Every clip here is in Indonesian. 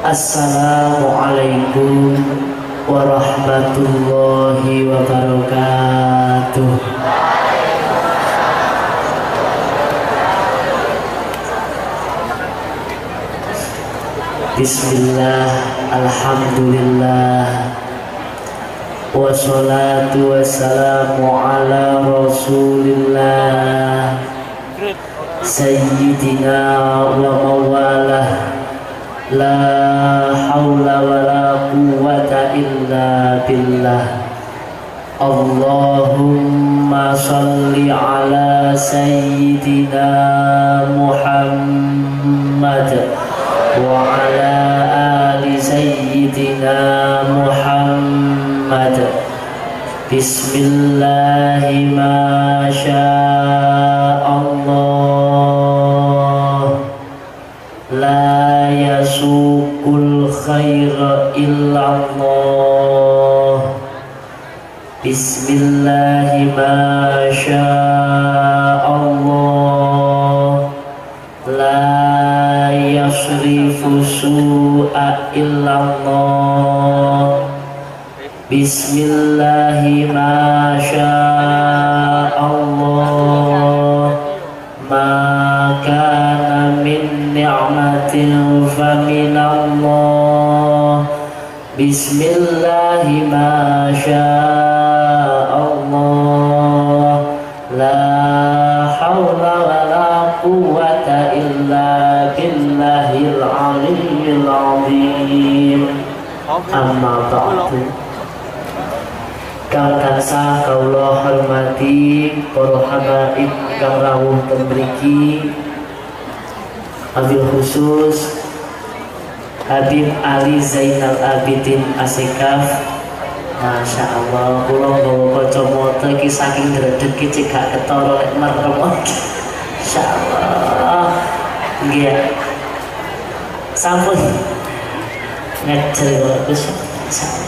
Assalamualaikum warahmatullahi wabarakatuh. Bismillah Alhamdulillah. Wassalatu wassalamu ala rasulillah. Sayyidina wa mawalah لا حول ولا قوة إلا بالله. اللهم صل على سيدنا محمد وعلى آل سيدنا محمد. بسم الله ما شاء الله. la yasukul khaira illallah Bismillahi ma Allah. La yasrifu su'a illallah Bismillahi ma Allah. نعمة فمن الله. بسم الله ما شاء الله. لا حول ولا قوة إلا بالله العلي العظيم. أما بعد. Kang tansah kaulah hormati para habaib kang rawuh mriki Abil khusus Habib Ali Zainal Abidin Asikaf. Masya Allah, pulau bawa kacamata iki saking dredeg iki cekak ketara lek merem. Masya Allah. Nggih. Sampun. Gus.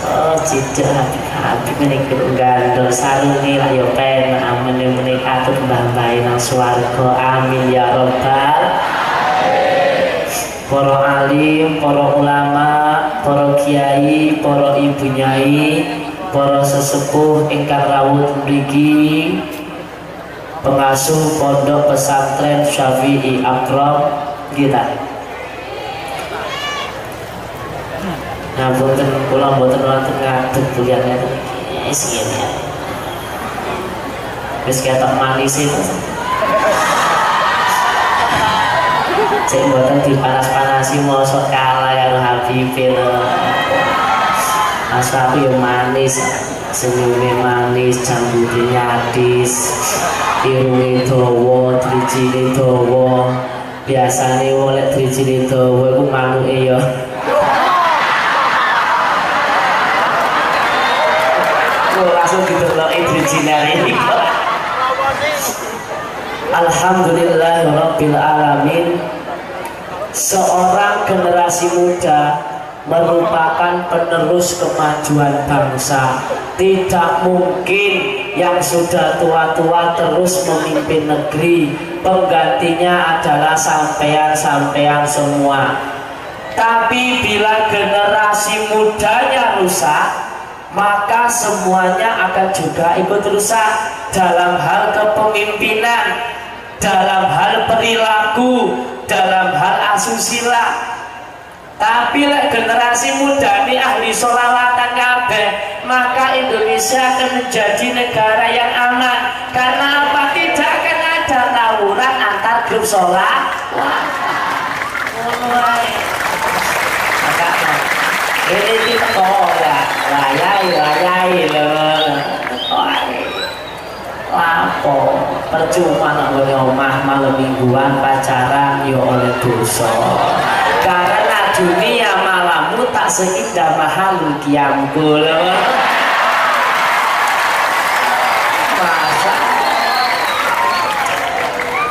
Oh, tidak habib-habib ini kudu gandol sarungi lah ya penak meni-meni katut mbah-mbahi nang swarga. Amin ya rabbal para alim, para ulama, para kiai, para ibu nyai, para sesepuh ingkang rawuh mriki pengasuh pondok pesantren Syafi'i Akram kita. Nah, boten kula boten wonten ngadeg itu. Wis ngene. Wis ketok manis itu. Cek boten dipanas-panasi mosok kalah yang Habibin. Asal aku yang manis, senyumnya manis, jambutnya nyadis, irunge dawa, drijine dawa. Biasane wong lek drijine dawa iku manuke. Kok langsung dideloki drijine iki. Alhamdulillah Rabbil Alamin Seorang generasi muda merupakan penerus kemajuan bangsa. Tidak mungkin yang sudah tua-tua terus memimpin negeri. Penggantinya adalah sampean-sampean semua. Tapi bila generasi mudanya rusak maka semuanya akan juga ikut rusak dalam hal kepemimpinan, dalam hal perilaku, dalam hal asusila. Tapi lek generasi muda ini ahli sholawatan kabeh, maka Indonesia akan menjadi negara yang aman. Karena apa? Tidak akan ada tawuran antar grup sholat. Ini kita ya, layai, layai loh. Lapo, percuma nak boleh omah malam mingguan pacaran yo oleh dosa. Karena dunia malammu tak seindah mahal kiamku loh. Masa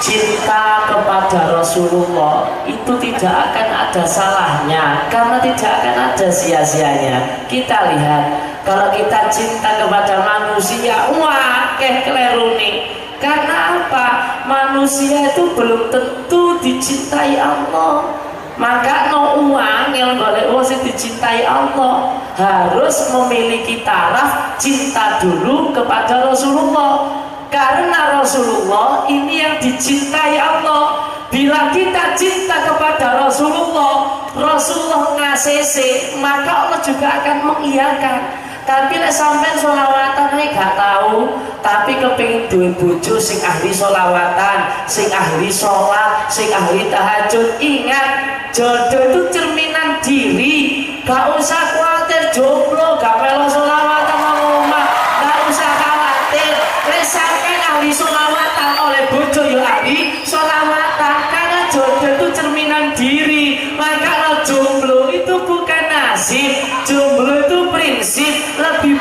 cinta kepada Rasulullah itu tidak akan ada salahnya karena tidak akan ada sia-sianya kita lihat kalau kita cinta kepada manusia wah keh keleruni karena apa? Manusia itu belum tentu dicintai Allah. Maka no uang yang boleh dicintai Allah harus memiliki taraf cinta dulu kepada Rasulullah. Karena Rasulullah ini yang dicintai Allah. Bila kita cinta kepada Rasulullah Rasulullah ngasih maka Allah juga akan mengiyakan tapi lek sampean solawatan nek gak tahu tapi kepingin duwe bojo sing ahli solawatan sing ahli sholat sing ahli tahajud. Ingat jodoh itu cerminan diri. Gak usah khawatir jomblo gak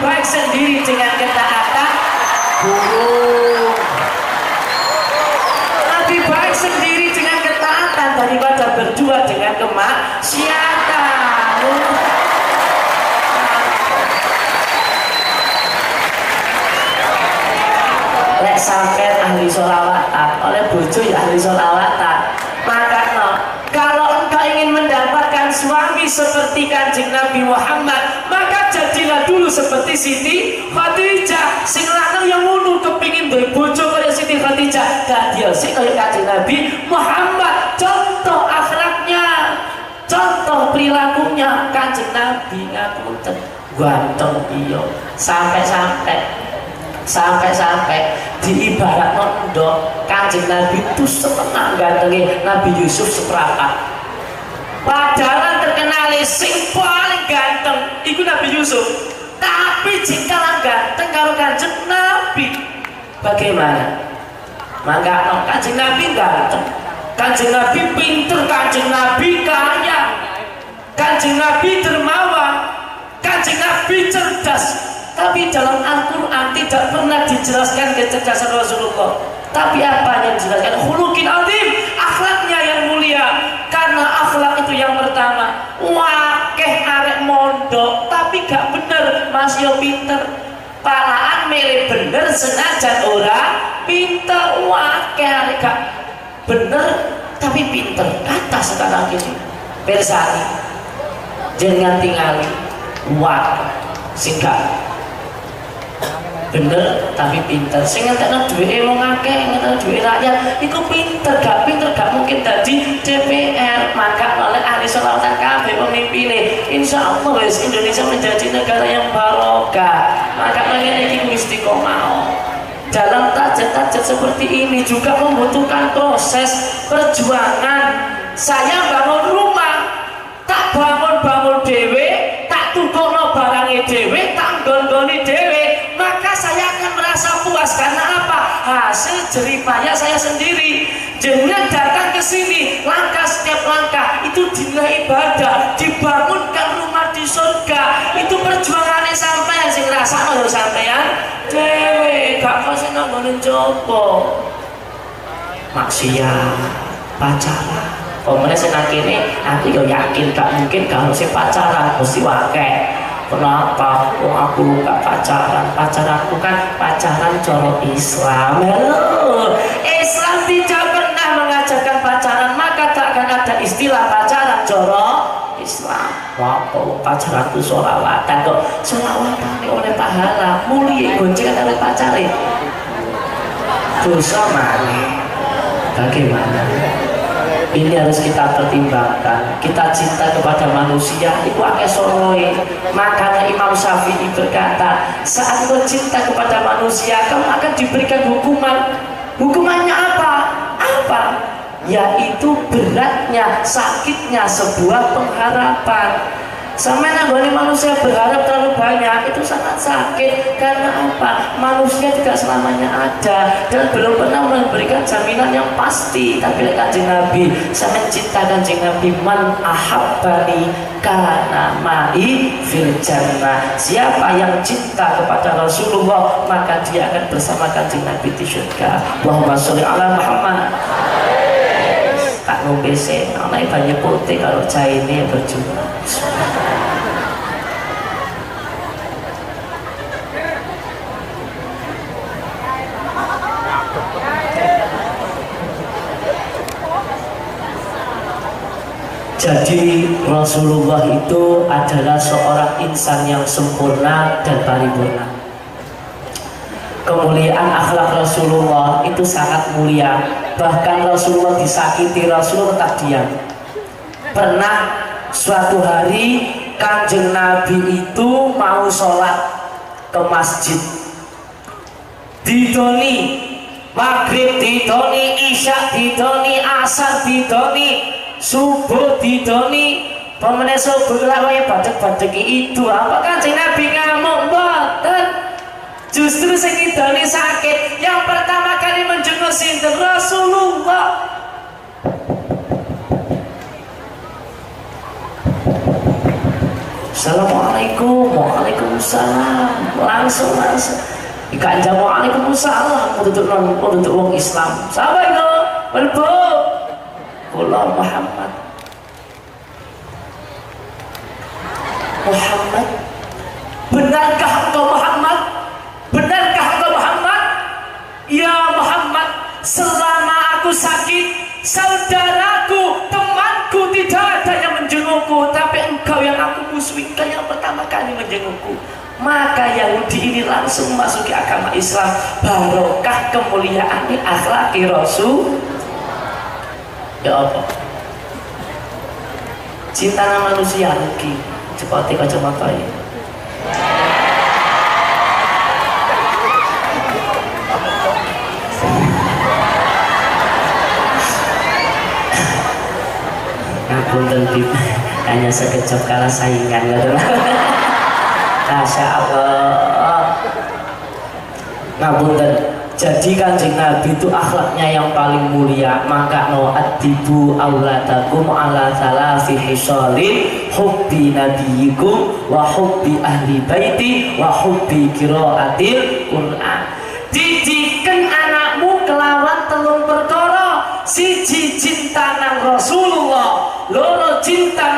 baik sendiri dengan ketaatan guru lebih baik sendiri dengan ketaatan daripada berdua dengan kemaksiatan lek sampai ahli sholawatan oleh bojo ya ahli sholawatan maka no, kalau engkau ingin mendapatkan suami seperti kanjeng Nabi Muhammad seperti Siti Khadijah. Sing lanang yang ngono kepingin duwe bojo kaya Siti Khadijah. Gak dia sih kaya kanjeng Nabi Muhammad. Contoh akhlaknya contoh perilakunya. Kanjeng Nabi ngapunten ganteng iyo sampai-sampai sampai-sampai di ibarat mondok kanjeng Nabi itu setengah gantengnya Nabi Yusuf seperangkat padahal terkenal sing paling ganteng itu Nabi Yusuf tapi jika ganteng kalau kanjeng Nabi bagaimana? Maka no, kanjeng Nabi ganteng kanjeng Nabi pinter kanjeng Nabi kaya. Kanjeng Nabi dermawan. Kanjeng Nabi cerdas. Tapi dalam Al-Quran tidak pernah dijelaskan kecerdasan Rasulullah. Tapi apa yang dijelaskan? Hulukin azim akhlaknya yang mulia. Karena akhlak itu yang pertama. Arek mondok tapi gak bener. Masih pinter. Palaan milih bener senajan orang pinter. Wakeh arek gak bener tapi pinter. Kata sekarang ini persani jangan tinggali wak singkat bener tapi pinter. Sing ngentekno duwe wong akeh ngentekno duwe rakyat iku pinter. Gak pinter gak mungkin dadi DPR maka oleh ahli sholawatan kabeh pemimpinnya insya Allah wis Indonesia menjadi negara yang barokah. Maka mengenai ini istiqomah dalam tajat-tajat seperti ini juga membutuhkan proses perjuangan. Saya bangun Hasil jeripaya saya sendiri. Dengan datang ke sini, langkah setiap langkah itu dinilai ibadah, dibangunkan rumah di surga. Itu perjuangannya sampai yang sing rasa sampai sampean dewe gak kok sing ngomongin coba. Maksiat, pacaran. Pemenang senang kini, aku yakin gak mungkin kalau si pacaran mesti wakai Kenapa? Oh aku gak pacaran? Pacaranku kan pacaran coro Islam. Halo. Islam tidak pernah mengajarkan pacaran Maka tak akan ada istilah pacaran coro Islam. Wah kok pacaranku sholawatan kok? Sholawatan oleh pahala. Mulia goncengan oleh pacaran. Dosa mana? Bagaimana ini harus kita pertimbangkan kita cinta kepada manusia itu akeh soroi makanya Imam Syafi'i berkata saat kau cinta kepada manusia kamu akan diberikan hukuman hukumannya apa? apa? yaitu beratnya sakitnya sebuah pengharapan sama nanggone manusia berharap terlalu banyak itu sangat sakit karena apa? Manusia tidak selamanya ada dan belum pernah memberikan jaminan yang pasti. Tapi kanjeng Nabi, saya mencinta kanjeng Nabi man ahabbani karena mai fil. Siapa yang cinta kepada Rasulullah maka dia akan bersama kanjeng Nabi di surga. Allahumma sholli ala Muhammad. Tak ngombe sih, anak banyak putih kalau cah ini berjuang. Jadi Rasulullah itu adalah seorang insan yang sempurna dan paripurna. Kemuliaan akhlak Rasulullah itu sangat mulia. Bahkan Rasulullah disakiti, Rasulullah tetap diam. Pernah suatu hari kanjeng Nabi itu mau sholat ke masjid. Didoni maghrib didoni, isya didoni, asar didoni, subuh didoni pemene subuh lawae badek-badek itu. Apa kanjeng Nabi ngamuk? Mboten. Justru sing idoni sakit yang pertama kali menjenguk sinten? Rasulullah. Assalamualaikum Waalaikumsalam. Langsung langsung. Ikanjang Waalaikumsalam untuk untuk wong Islam. Sahabat itu Melbu kula Muhammad. Muhammad benarkah engkau Muhammad? Benarkah engkau Muhammad? Ya Muhammad selama aku sakit saudaraku temanku tidak ada yang menjengukku tapi engkau yang aku musuhi engkau yang pertama kali menjengukku. Maka Yahudi ini langsung masuki agama Islam. Barokah kemuliaan di akhlak Rasul ya apa? Cinta nama manusia rugi cepat kacamata ini ngapunten bib hanya sekejap kalah saingan gitu Masya Allah ngapunten jadi kanjeng Nabi itu akhlaknya yang paling mulia. Maka no adibu auladakum ala salafi hisolin hubbi nabiyikum wa hubbi ahli baiti wa hubbi kiraatil Qur'an. Didikan anakmu kelawan telung perkara. Siji cinta nang Rasulullah loro cinta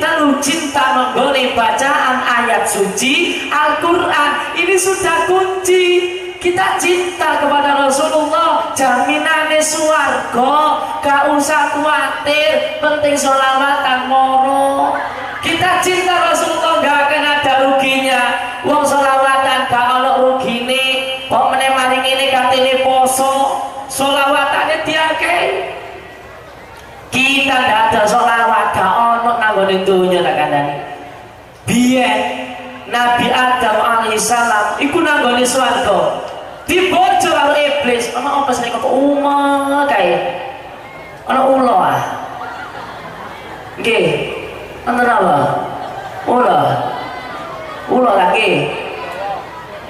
Telu cinta menggone bacaan ayat suci Al-Quran. Ini sudah kunci. Kita cinta kepada Rasulullah jaminannya suarga gak usah khawatir penting sholawatan moro kita cinta Rasulullah gak akan ada ruginya. Wong sholawatan gak ada rugine. Kok meneh maring ini katene poso? Sholawatannya diakai kita gak ada sholawat gak dunya tak kandani biyen Nabi Adam alaihissalam iku nanggone swarga. Dibocor karo iblis. Ana apa sing kok umah kae? Ana ulo ah. Nggih. Ana apa? Ulo. Ulo lagi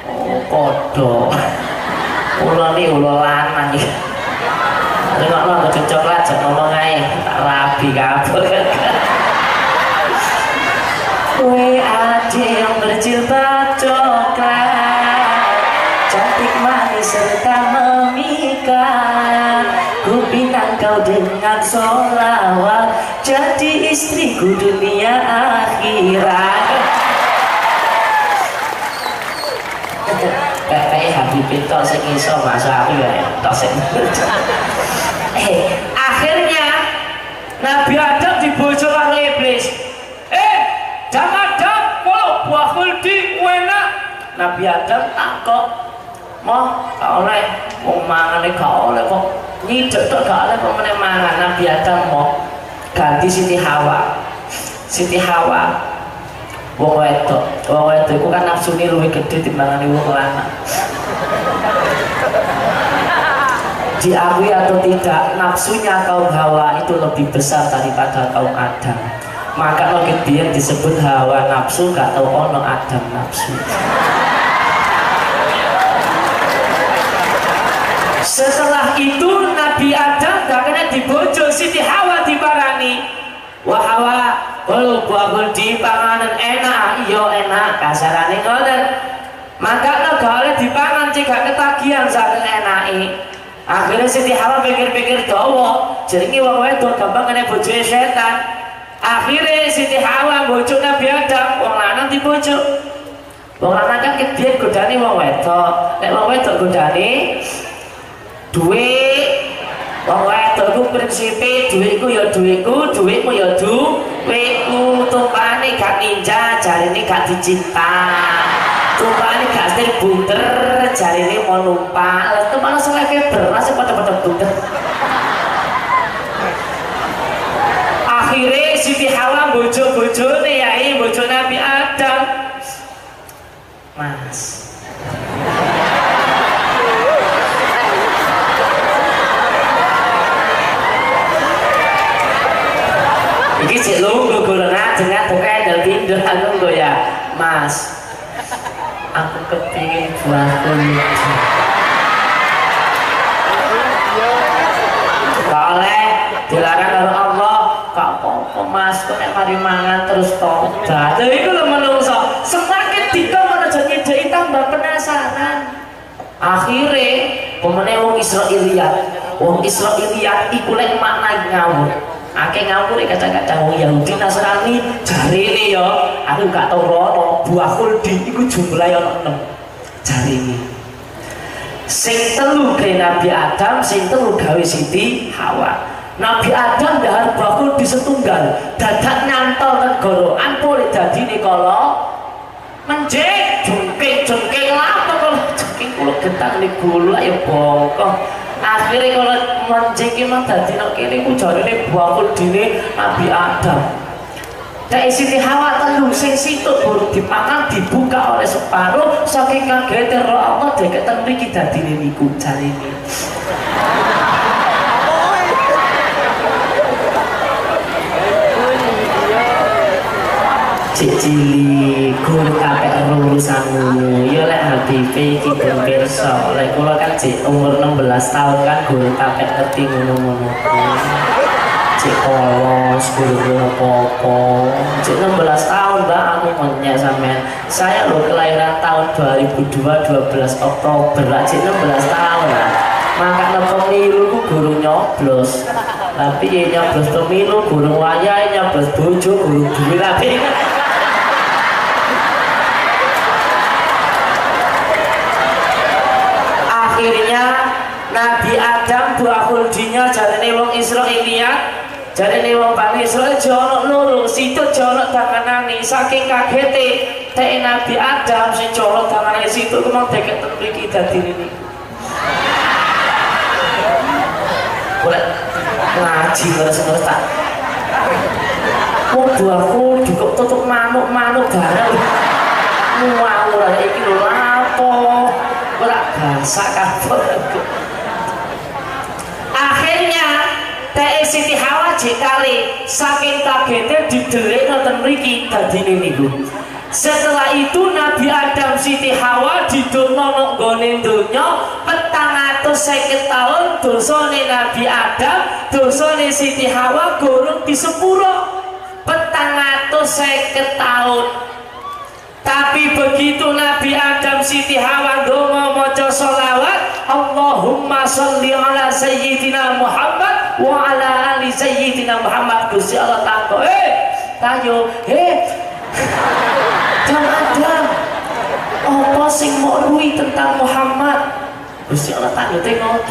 oh kodok. Ulo ni ulo lanang iki Tengok lo cocok jangan ngomong aja tak rapi kabel Kue adik yang berjilbab coklat. Cantik manis serta memikat. Ku pinang kau dengan solawat. Jadi istriku dunia akhirat. Kayak Habib itu sing iso bahasa aku ya tok sing Eh, akhirnya Nabi Adam dibojol oleh Jam Adam mau buah kuldi enak. Nabi Adam takut mau kau oleh. Mau mangan kau oleh kok. Nyidek tok gak oleh kok meneh mangan. Nabi Adam mau ganti Siti Hawa. Siti Hawa wong wedok. Wong wedok iku kan nafsune luwih gedhe timbangane wong lanang. Diakui atau tidak nafsunya kaum Hawa itu lebih besar daripada kaum Adam maka logik dia disebut hawa nafsu gak tahu ono adam nafsu. Setelah itu Nabi Adam gak kena dibojo Siti Hawa dibarani wah Hawa kalau buah di panganan enak iyo enak kasarane ngoten. Maka lo gak oleh dipangan jika ketagihan saat enaki akhirnya Siti Hawa pikir-pikir dawa jadi wong wedok gampang kena bojo setan akhirnya Siti Hawa bojo Nabi Adam wong lanang dibojo wong lanang kan kebiyen godane wong wedok. Nek wong wedok godane duwe wong wedok ku prinsipe duitku ya duitku duitmu ya duitku. Tumpane gak ninja jarine gak dicinta. Tumpane gak setir bunder jarine mau numpak. Tumpane seleke beras pada-pada bunder akhirnya Siti Hawa bojo-bojo nih ya bojo Nabi Adam. Mas. Iki cek lu gue golongan dengan bukan dari pindah gue ya mas aku kepingin buah kulit oleh dilarang oleh Allah kak apa mas kok nek mari terus tobat jadi itu lo menungso. Semakin dika mana jadi jadi tambah penasaran. Akhirnya pemenang wong Israiliyat. Wong Israiliyat iku lek makna ngawur. Akeh ngawur kadang-kadang wong Yahudi Nasrani ini ya. Aku gak tau rono buah kuldi iku jumlahnya ono 6 jari ini. Sing telu ke Nabi Adam sing telu gawe Siti Hawa Nabi Adam dahar bakul disetunggal. Dadak nyantol ke goroan pulih jadi ini jungking menjik jungkik jungkik lapa kalau jungkik kalau getak ini gula ya bokoh akhirnya kalau menjik ini jadi ini kini ujar ini bakul di Nabi Adam. Dan isi hawa tanung sing situ buruk dipakan dibuka oleh separuh saking kaget roh Allah dekat tembikin jadi ini ujar cik cili guru kakek lulusan ngono ya lek Habibi iki ben pirsa lek kula kan cik umur 16 tahun kan guru kakek ngerti ngono-ngono cik polos guru apa-apa cik 16 tahun mbak aku menyek sampean saya lo kelahiran tahun 2002 12 Oktober lah cik 16 tahun lah makanya pemilu ku guru nyoblos tapi ya nyoblos pemilu guru wayai nyoblos bojo guru duit tapi akhirnya Nabi Adam dua huldinya jarene wong Israiliyat jarene wong Bani Israil jono loro situ jono tanganane saking kagete teh Nabi Adam sing jono tanganane situ kemang deket mriki dadi ini boleh ngaji terus-terus tak Wong buahku juga tutup manuk-manuk darah Mau iki lho lapo ora bahasa kabeh akhirnya Teh Siti Hawa jekali saking kagete didelik ngoten mriki dadi niku setelah itu Nabi Adam Siti Hawa didono donya petang atus seket tahun dosane Nabi Adam dosane Siti Hawa gorong atus seket tahun. Tapi begitu Nabi Adam Siti Hawa dongo moco solawat Allahumma salli ala Sayyidina Muhammad wa ala ali Sayyidina Muhammad Gusti Allah tako eh tayo eh. Adam Adam apa sing mau tentang Muhammad? Gusti Allah tak tengok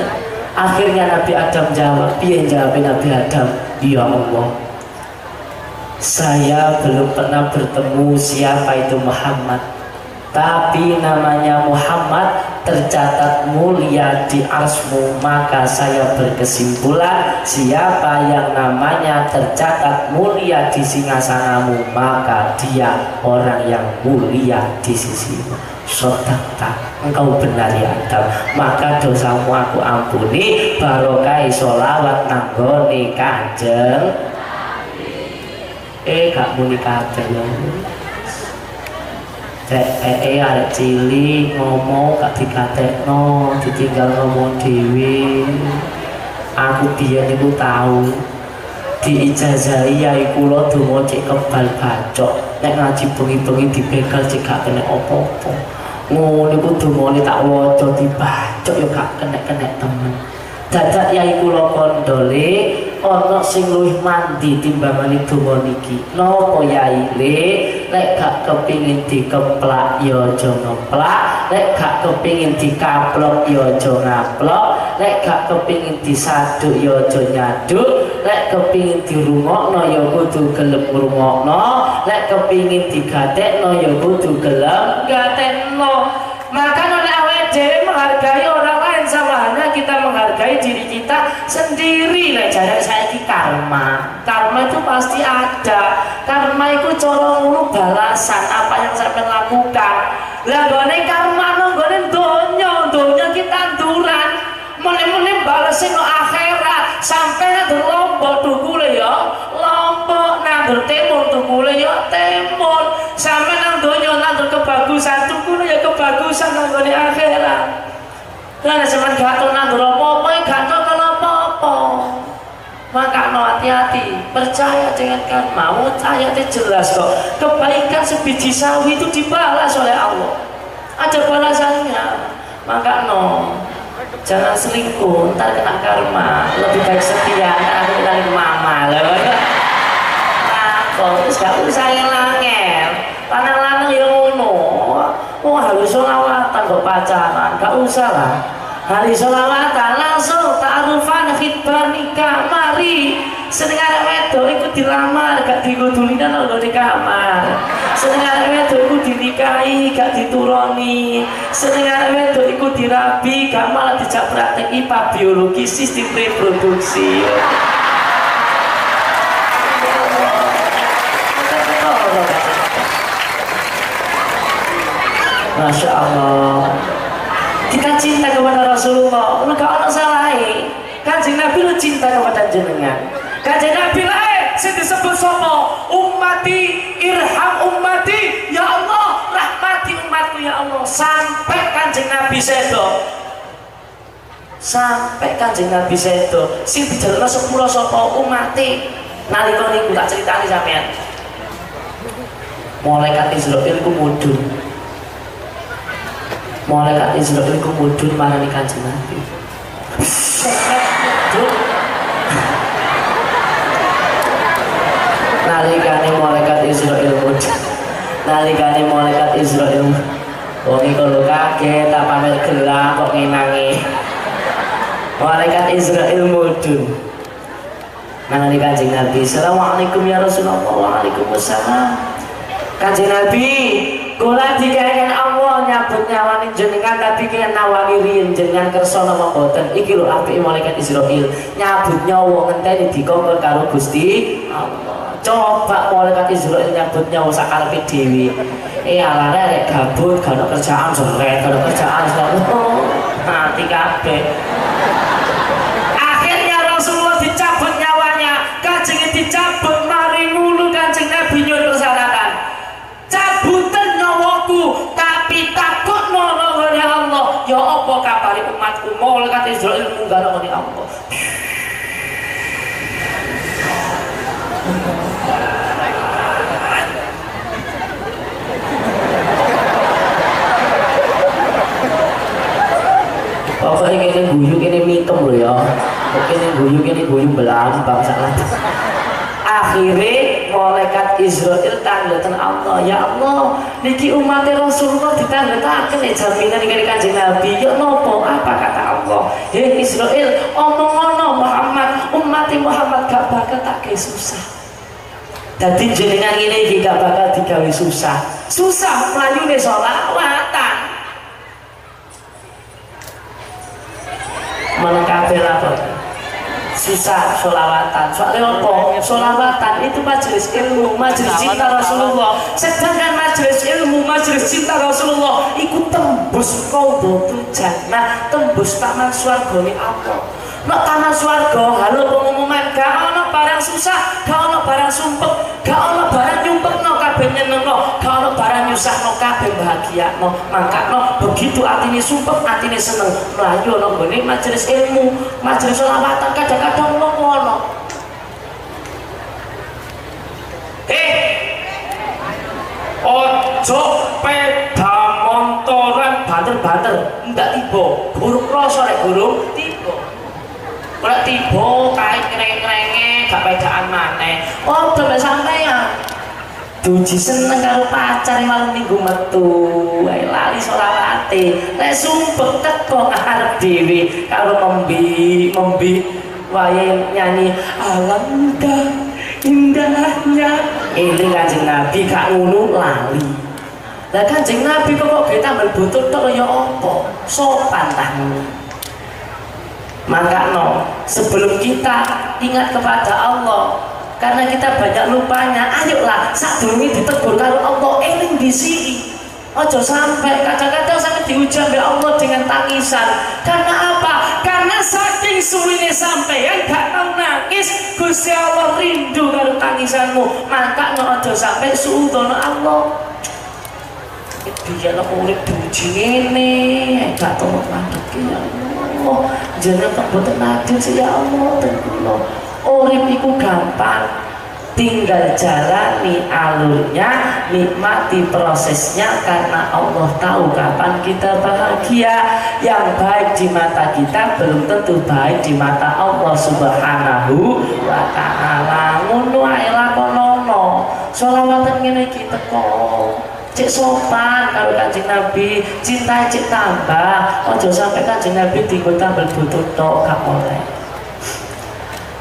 akhirnya Nabi Adam jawab piye jawab Nabi Adam? Ya Allah saya belum pernah bertemu siapa itu Muhammad. Tapi namanya Muhammad tercatat mulia di arsmu maka saya berkesimpulan siapa yang namanya tercatat mulia di singgasanamu maka dia orang yang mulia di sisimu. Sodakta engkau benar ya Adam. Maka dosamu aku ampuni barokai solawat nanggoni kanjeng. Eh gak muni kabeh ya eh arek cili ngomong gak dikatekno ditinggal ngomong dewi aku biyen niku tahu di ijazahi yai kula donga cek kebal bacok. Nek ngaji bengi-bengi dibegal cek gak kena opo-opo niku dongane tak waca dibacok ya gak kena-kena temen. Dadak yai kula kondole ana sing luwih mandi timbangane donga niki. Napa yai le nek gak kepingin dikeplak ya aja ngeplak. Nek gak kepingin dikaplok ya aja ngaplok. Lek gak kepingin disaduk ya aja nyaduk. Lek kepingin dirungokno ya kudu gelem ngrungokno. Lek kepingin digatekno ya kudu gelem gatekno. Maka oleh awet dhewe menghargai menghargai diri kita sendiri. Lah jadi saya ini karma. Karma itu pasti ada. Karma itu colong balasan. Apa yang saya lakukan? Lah gone karma no gone donya. Donya kita duran mulai-mulai balasin no akhirat. Sampai nanti lombok dukule ya. Lombok. Nanti timur dukule ya. Timur sampai nanti donya nanti kebagusan dukule ya. Kebagusan nanti akhirat. Lah zaman gak tau nandur Maka no hati-hati, percaya dengan kan mau ayatnya jelas kok. Kebaikan sebiji sawi itu dibalas oleh Allah. Ada balasannya. Maka no, jangan selingkuh, ntar kena karma. Lebih baik setia, aku bilang mama loh. Nah, kok gak usah yang langel. Lanang-lanang yang ngono. Oh harus sholawatan kok pacaran, gak usah lah. Hari sholawatan langsung ta'arufan khidbah nikah mari. Seneng arek wedok ikut dilamar gak digudulinan lho di kamar. Seneng arek wedok ikut dinikahi gak dituroni. Seneng arek wedok ikut dirabi gak malah dijak praktek IPA biologi sistem reproduksi. Masya Allah cinta kepada Rasulullah. Lu ada salah kanjeng Nabi lu cinta kepada jenengan. Kanjeng Nabi lah saya disebut sopo ummati irham ummati. Ya Allah rahmati umatku ya Allah. Sampai kanjeng Nabi sedo. Sampai kanjeng Nabi sedo. Sing dijalukno sepuluh sopo ummati. Nalika niku tak ceritani sampean. Malaikat Israel ku mudun malaikat Israel itu mudun marani kanjeng Nabi? Nalikane malaikat Israel mudun nalikane malaikat Israel wong iki kalau kaget tak pamer gelang kok ngenangi. Malaikat Israel mudun Nangani kanjeng Nabi Assalamualaikum ya Rasulullah Waalaikumsalam Kanjeng Nabi Kula dikarekan Allah nyabut nyawani jenengan tapi kaya nawani riyen jenengan kersa nama boten. Iki lho apike malaikat Israil. Nyabut nyawa ngenteni dikongkon karo Gusti Allah. Coba malaikat Israil nyabut nyawa sakarepe dhewe. Eh alare rek gabut gak kerjaan ada kerjaan seret mati kabeh malaikat Israel munggah nang ngene Allah. Pokoknya ini guyu kene mitem lho ya. Pokoknya ini guyu kene guyu belang bangsa lantas. Akhirnya malaikat Israel tangletan Allah. Ya Allah niki umat Rasulullah ditangletan ya jaminan ini kanjeng Nabi. Ya nopo? Apa kata Allah? Ya Israel omong-omong Muhammad. Umat Muhammad gak bakal tak kayak susah. Jadi jenengan ini gak bakal digawe susah. Susah melayu nih sholawatan melengkapi apa susah sholawatan soalnya apa? sholawatan itu majelis ilmu majelis cinta Rasulullah. Sedangkan majelis ilmu majelis cinta Rasulullah ikut tembus kau dotu jannah tembus taman suarga ini apa? Nak taman suarga halo pengumuman gak ono barang susah gak ono barang sumpek gak ono barang nyumpek no kabeh nyenengno karo barang nyusahno kabeh bahagiano mangkatno begitu atine sumpek atine seneng. Mlayu ana ngene majelis ilmu majelis selawatan kadang-kadang ngono. Eh ojo pedamontoran banter-banter. Ndak tiba. Guru rasa rek guru tiba. Ora tiba kae kreng-krenge gak pedaan maneh. Ojo oh, sampean Duji seneng karo pacar malam minggu metu. Wae lali solawate Lek sumpek teko ngarep dhewe karo membi membi. Wae nyanyi alam indah indahnya. Ini kanjeng Nabi gak ngono lali. Lah kanjeng Nabi kok kok kita berbutut tok ya apa? Sopan tah maka no sebelum kita ingat kepada Allah karena kita banyak lupanya ayolah dulu ditegur kalau Allah eling di sini Ojo sampai kadang-kadang sampai diujar oleh Allah dengan tangisan. Karena apa? Karena saking suwine sampai yang gak tahu nangis, Gusti Allah rindu kalau tangisanmu. Maka ojo sampai suudono Allah. Lo urip diuji ini, gak tahu ngadep ya Allah. Jangan tak buat sih ya Allah dan Urip iku gampang, tinggal jalani alurnya nikmati prosesnya karena Allah tahu kapan kita bahagia. Yang baik di mata kita belum tentu baik di mata Allah subhanahu wa ta'ala. Ngono ae lakonono sholawatan ngene iki teko. Cek sopan kalau kanjeng Nabi. Cinta cek tambah. Ojo sampai kanjeng Nabi tinggal tambah butuh tok gak boleh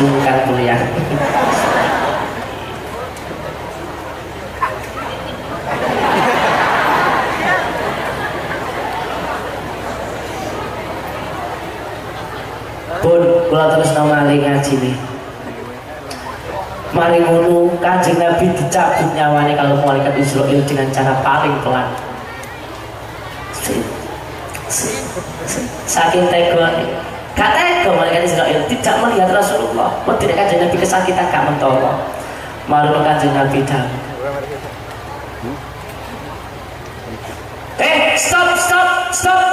sungkan kuliah. Pun kula terus mali ngaji nih. Mari ngono kanjeng Nabi dicabut nyawanya kalau malaikat Israel dengan cara paling pelan. Saking tega tega malaikat Israel tidak melihat Rasulullah pun tidak kanjeng Nabi kesakitan gak mentolong mari kanjeng Nabi dah eh stop stop stop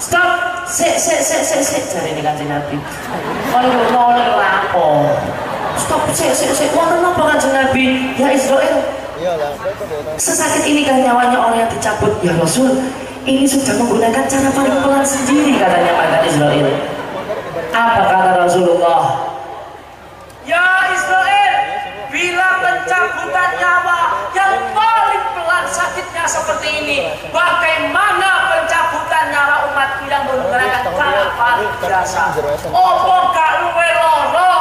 stop Sik, sik, sik, sik, sik, jari ini kanjeng Nabi. Kalau nolak lapo. Stop, sik, sik, sik. Wonten napa kanjeng Nabi? Ya Israel. Sesakit ini kan nyawanya orang yang dicabut. Ya Rasul, ini sudah menggunakan cara paling pelan sendiri katanya pada Israel. Apa kata Rasulullah? Ya Israel, bila pencabutan nyawa yang paling pelan sakitnya seperti ini, bagaimana pencabutan nyawa umatku yang menggunakan cara paling biasa. Opo gak luwe loro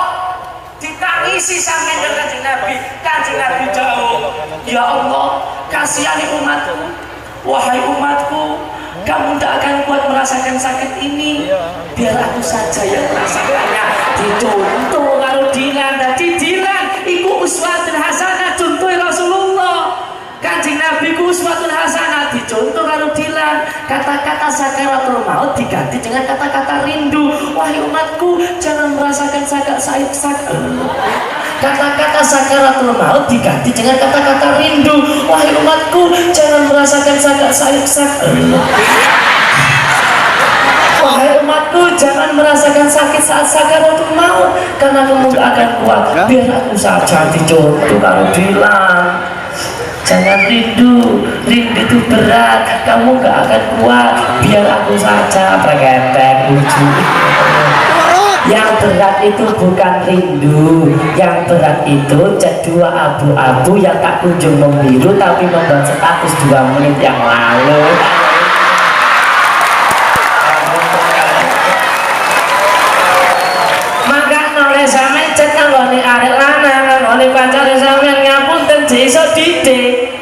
ditangisi sampeyan dengan Nabi. Kanjeng Nabi jauh. Ya Allah, kasihani umatku. Wahai umatku, kamu tidak akan kuat merasakan sakit ini. Biar aku saja yang merasakannya. Dicontoh kalau dilan, tadi dilan, iku uswatun hasanah contoh Rasulullah kanjeng Nabi ku uswatun hasanah dicontoh kalau dilan kata-kata sakaratul maut diganti dengan kata-kata rindu. Wahai umatku jangan merasakan sakit sakit sakit kata-kata sakaratul maut diganti dengan kata-kata rindu. Wahai umatku jangan merasakan sakit sakit sakit Wahai umatku, jangan merasakan sakit saat sakaratul maut karena kamu akan kuat. Biar aku saja dicontoh kalau bilang Jangan rindu, rindu itu berat, kamu gak akan kuat. Biar aku saja preketek lucu. Yang berat itu bukan rindu, yang berat itu dua abu-abu yang tak kunjung membiru tapi membuat status dua menit yang lalu. Maka oleh sampe cek nggone arek lanang, oleh pacar sampean ngapunten didik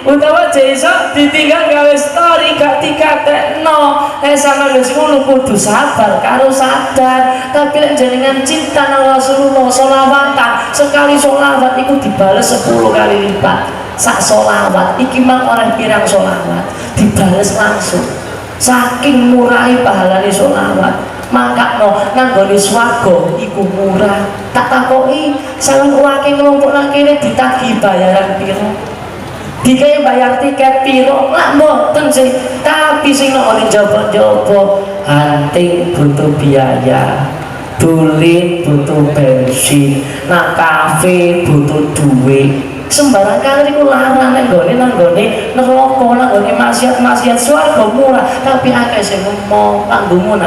utawa iso ditinggal gawe story gak dikatekno. Eh sama wis ngono kudu sabar karo sadar. Tapi lek jenengan cinta nang Rasulullah selawatan sekali solawat itu dibales 10 kali lipat. Sak solawat iki mang orang pirang solawat dibales langsung. Saking murahi pahalane solawat maka no nanggone swarga iku murah. Tak takoki saling uwake kelompok nang kene ditagih bayaran piro dikai bayar tiket piro? Lah mboten sih. Tapi sing nek jopo-jopo hunting butuh biaya tulit butuh bensin nak kafe butuh duit. Sembarang kali ku larang nek gone nang gone neraka nang gone maksiat-maksiat swarga murah. Tapi akeh sing ngomong kanggo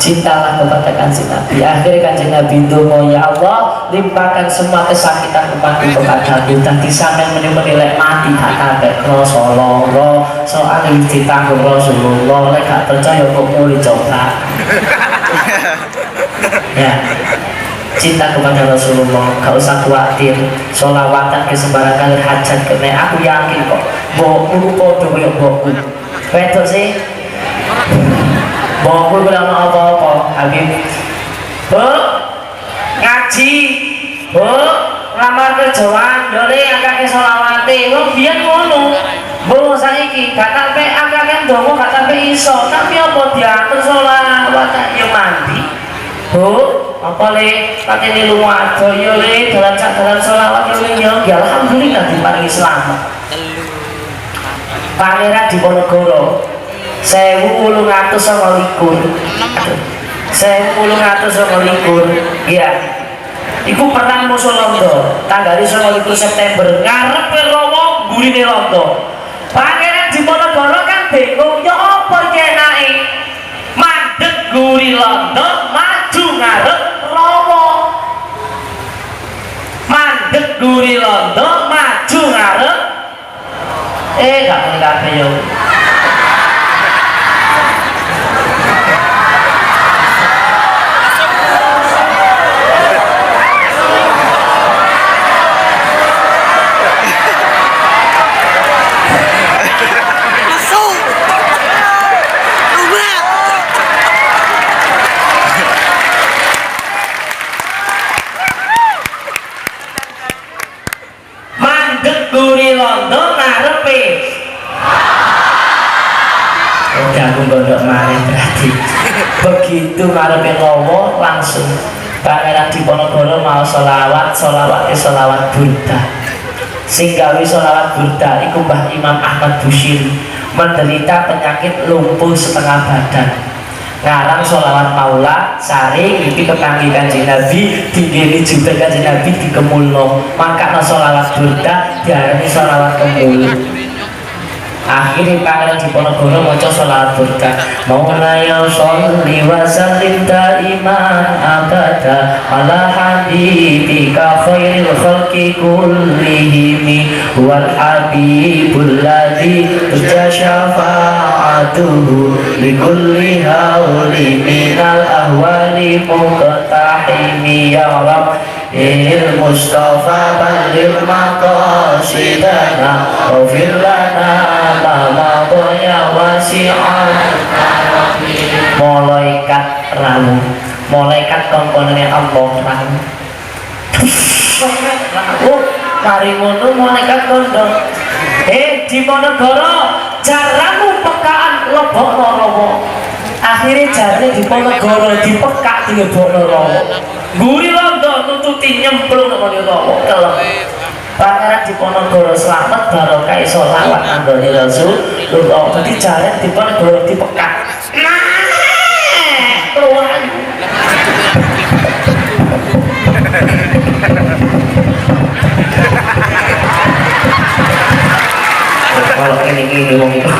cintalah kepada kanjeng Nabi akhirnya kanjeng Nabi dungo ya Allah limpahkan semua kesakitan umatku kepada dan disampai menilai mati tak kabeh rasa loro soal ini ditanggung Rasulullah lek gak percaya kok mulai coba. Ya. Cinta kepada Rasulullah gak usah khawatir. Sholawatan ke sembarang hajat kena. Aku yakin kok bokku podo ya bokku betul sih ngumpul bareng apa apa hadir bu ngaji. Bu lamar kerjaan. Dole angka selawate. solawati biyen ngono. Bu saya ki kata pe angka kan dongo iso. Tapi apa dia solawati yo mandi. Bu apa le? Tadi ini lu ngaco le dalam cak dalam solawat yo le alhamdulillah diparingi paling selamat. Pangeran di Ponorogo sewu ulung atus sama likur. Sewu ulung atus sama likur. Iya Iku perang musuh Londo tanggal sama likur September. Ngarep Romo gurine Londo pangeran di Ponorogo kan bingung ya apa kenai mandek guri Londo maju ngarep Romo mandek guri londo maju ngarep. Eh gak muni kabeh begitu ngarepe lowo langsung pangeran Diponegoro mau solawat solawat solawat Buddha singgawi solawat Buddha iku Mbah Imam Ahmad Bushiri menderita penyakit lumpuh setengah badan. Ngarang sholawat maula sari iki kepanggi kanjeng Nabi tinggi juga kanjeng Nabi di kemulno maka no sholawat burda diarani sholawat kemul akhirnya pangeran Diponegoro maca sholawat burda maulaya sholli wa sallim daiman abada. Ala habibika khairil khalqi kullihim wal habibul ladzi syafa'atuhu likulli hauli minal ahwali muqtahimi. Ya rab Mustafa balil maqasidana Wafir lana lama boya wasi'an Malaikat ramu Malaikat komponennya Allah ramu Ramu Mari ngono malaikat kondong Eh di Monogoro Jaramu pekaan lebok romo Akhirnya jarnya di Ponegoro di lebok romo Guri londo nututi nyemplung sama di romo Kelem Pangeran di Ponegoro selamat barokah sholawat anggone Rasul Lho jadi jarnya di Ponegoro dipekak. Nah Tuhan kalau ini ini itu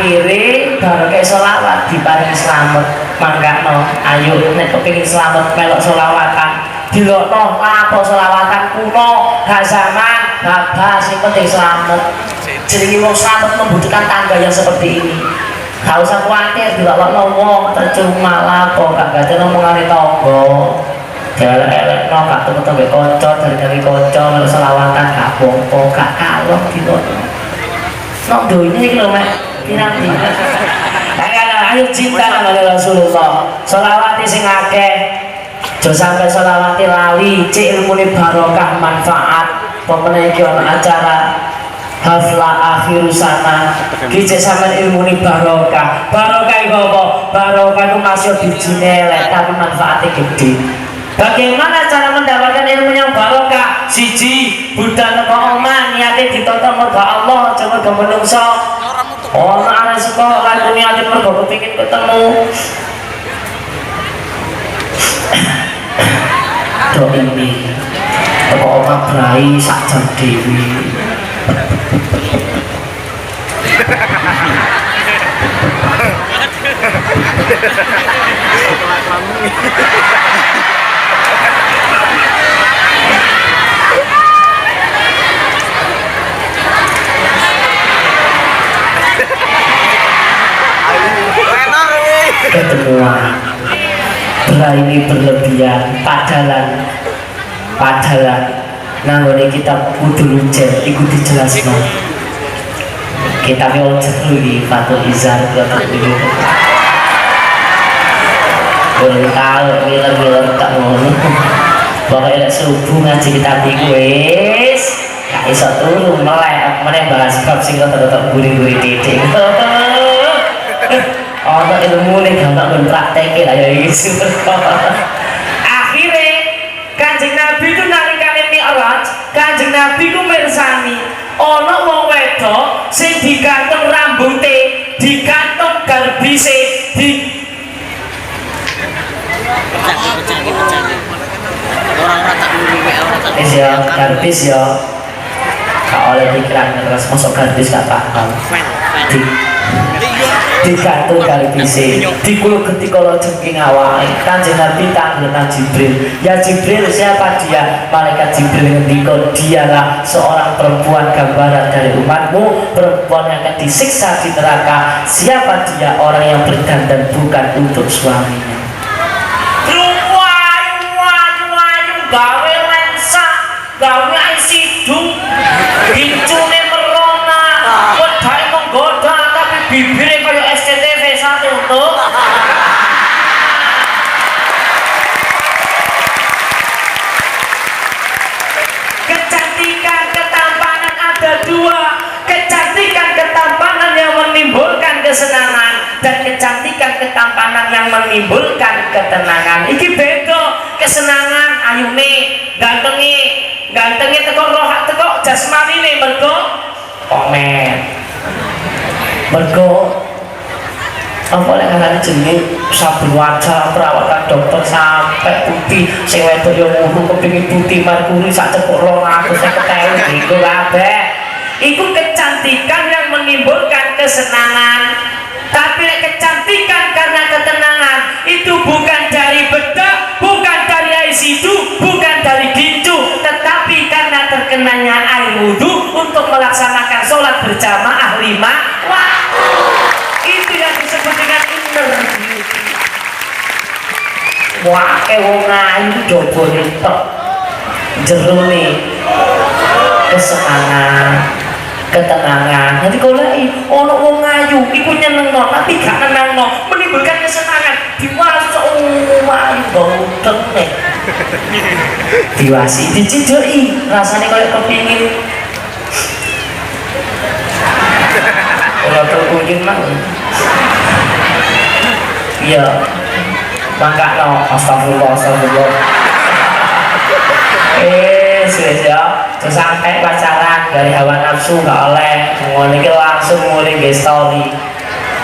akhirnya baru kayak sholawat diparingi selamat. Mangga no ayo nek kepingin selamat melok sholawatan di no apa sholawatan kuno gak gak bahas yang penting selamat. Jadi wong selamat membutuhkan tangga yang seperti ini. Gak usah khawatir bila lo ngomong tercuma lah kok gak gak ada ngomongan tonggo elek-elek no gak temu-temu konco dari dari konco melu selawatan gak bongko gak kalong gitu no doinya iki lho pirang-pirang ayo cinta oleh Rasulullah selawati sing akeh Jo sampai selawati lali, cik ilmune barokah manfaat. Pemene iki acara hafla akhir sana. Ki cik sampean ilmune barokah. Barokah iku apa? barokah itu masih biji elek tapi manfaatnya gede Bagaimana cara mendapatkan ilmu yang barokah? Siji, Buddha teko omah niate ditonton mergo Allah, coba mergo menungso. Oh, ana sekolah lagu niate mergo kepengin ketemu. Do ini teko omah brai sak jam dewi. ketemuan. Berani berlebihan padalan padalan nanggone kita kudu lucer iku dijelasno. Kita mau jeru di Fatul Izar Fatul Izar boleh tahu miler-miler tak ngono. Pokoknya lek subuh ngaji kita wis. Gak iso turu melek meneh bahas bab sing tetep guri-guri titik ono ilmu nih gampang ben praktekin lah ya gitu akhirnya kanjeng nabi itu nalikane mi'raj kanjeng nabi itu mirsani ono wong wedok sing digantung rambute digantung garbise di Wis ya, garbis ya. Gak oleh pikiran terus masuk garbis gak paham. Di digantung garbise dikul ketika awal kanjeng nabi tanggungan Jibril. Ya Jibril siapa dia? Malaikat Jibril ngendiko dialah seorang perempuan gambaran dari umatmu. Perempuan yang akan disiksa di neraka. Siapa dia? Orang yang berdandan bukan untuk suaminya Luwayu, wayu, wayu, gawe lensa, gawe sidung, gincune merona, wedai menggoda, tapi bibirnya kayak SCTV satu tuh. Kecantikan, ketampanan ada dua. Kecantikan, ketampanan yang menimbulkan kesenangan dan kecantikan, ketampanan yang menimbulkan ketenangan. Iki beda kesenangan ayune, gantengi, gantengi teko roh teko jasmani nih mergo komen. Mergo apa lek ngarani jenenge sabun wajah perawatan dokter sampai putih sing wedok yo nguru kepengin putih markuri sak cepuk 250 iku kabeh iku kecantikan yang menimbulkan kesenangan tapi lek kecantikan karena ketenangan itu bukan dari bedak bukan dari ICU bukan dari gincu tetapi karena terkenanya air wudhu untuk melaksanakan sholat berjamaah lima waktu. Itu yang disebut dengan inner beauty wake wong ayu dobone tok jero nih kesenangan ketenangan. Nanti kalau lagi ono wong ayu iku nyenengno tapi gak nenangno menimbulkan kesenangan. Diwasi ayu bau nih. Diwasi dicidoi rasanya kayak kepingin. Kalau terkunjung mah iya. Mangga no astagfirullah astagfirullah. Eh ya terus sampai pacaran dari hawa nafsu gak oleh. Ngono langsung mulai nge story.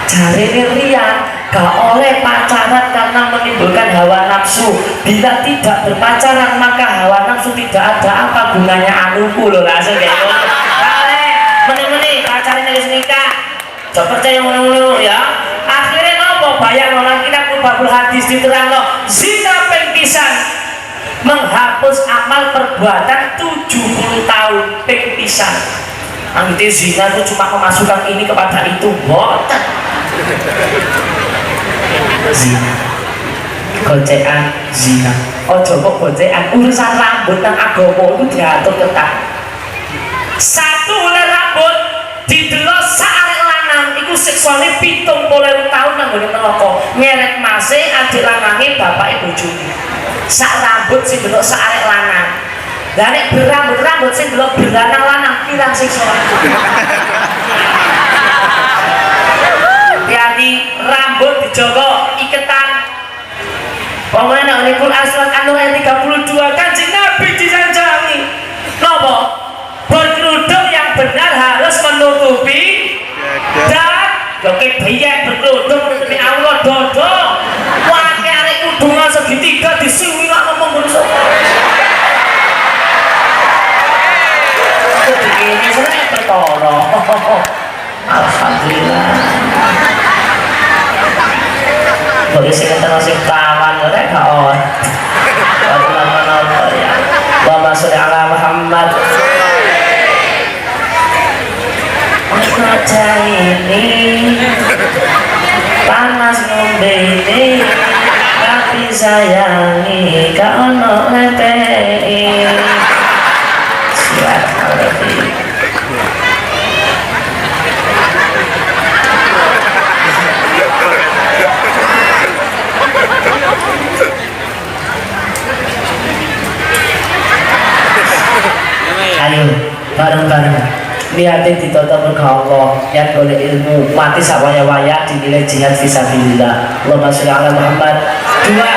Cari Ria gak oleh pacaran karena menimbulkan hawa nafsu. Bila tidak berpacaran maka hawa nafsu tidak ada apa gunanya anuku loh langsung kayak gitu. Meni-meni pacaran harus nikah. Coba percaya ngono-ngono ya. Akhirnya nopo? Bayang orang kita kubabul hadis diterang no zina pengpisan menghapus amal perbuatan 70 tahun pengpisan. Nanti zina itu cuma memasukkan ini kepada itu. Boten. Zina. Gocean zina. Oh coba gocean urusan rambut dan agama itu diatur ketat satu oleh rambut didelok saarek lanang. Iku seksualnya pitung puluh tahun nang gone neraka mase adik lanange bapak ibu bojone sak rambut sing delok saarek lanang. Lah nek berambut-rambut sing delok beranang lanang pirang seksual hati rambut dijogo iketan. Pokoknya unikul aswad anu ayat 32 kanjeng Nabi disanjangi Nopo? Berkerudung yang benar harus menutupi dan Oke biaya berkerudung menutupi Allah dodo Wakil arek segitiga disiwi lah ngomong berusaha Begini sebenarnya bertoro Alhamdulillah. Boleh sih kita masih kawan udah kawan nama ya Wa sholli ala Muhammad. Ngaca ini panas ngombe ini tapi sayangi gak ono lepei ayo bareng-bareng. Niatnya ditutup ke Allah. Yang boleh ilmu. Mati sawaya-waya dinilai jihad fisabilillah Allahumma sholli ala Muhammad dua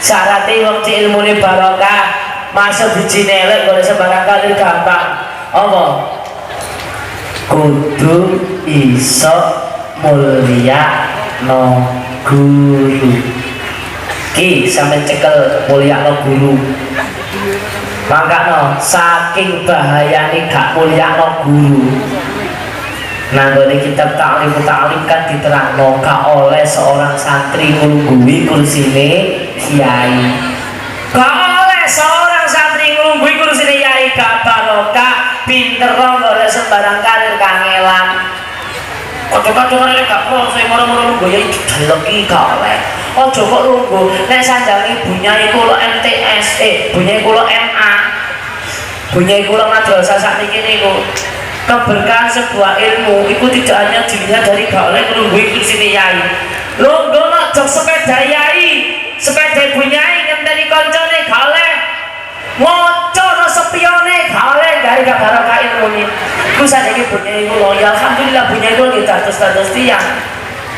syaratnya ci ilmu ini barokah. Masuk biji nelek boleh sembarang kali gampang. Apa? Kudu iso mulia no guru. Ki sampai cekel mulia no guru. Makanya saking bahayanya gak mulia no guru dari kitab ta'lim ta'lim kan diterang gak oleh seorang santri ngunggui kursine kiai gak oleh seorang santri ngunggui kursine kiai gak barokah pinter oleh sembarang karir kangelan Ojo-ojo ngene gak pro sing moro-moro lungguh ya deleki gak oleh. Ojo kok lungguh nek sandangi bunyai kula MTS eh bunyai kula MA. Bunyai kula madrasah sakniki niku. Keberkahan sebuah ilmu itu tidak hanya dilihat dari gak oleh nglungguhi kursine yai. Lungguh nak jog sepeda yai, sepeda bunyai ngenteni koncone gak oleh. Moco no sepione gak oleh gak gak barokah ilmu Ku sadiki bunyai kula ya alhamdulillah bunyai kula nggih dados-dados tiyang.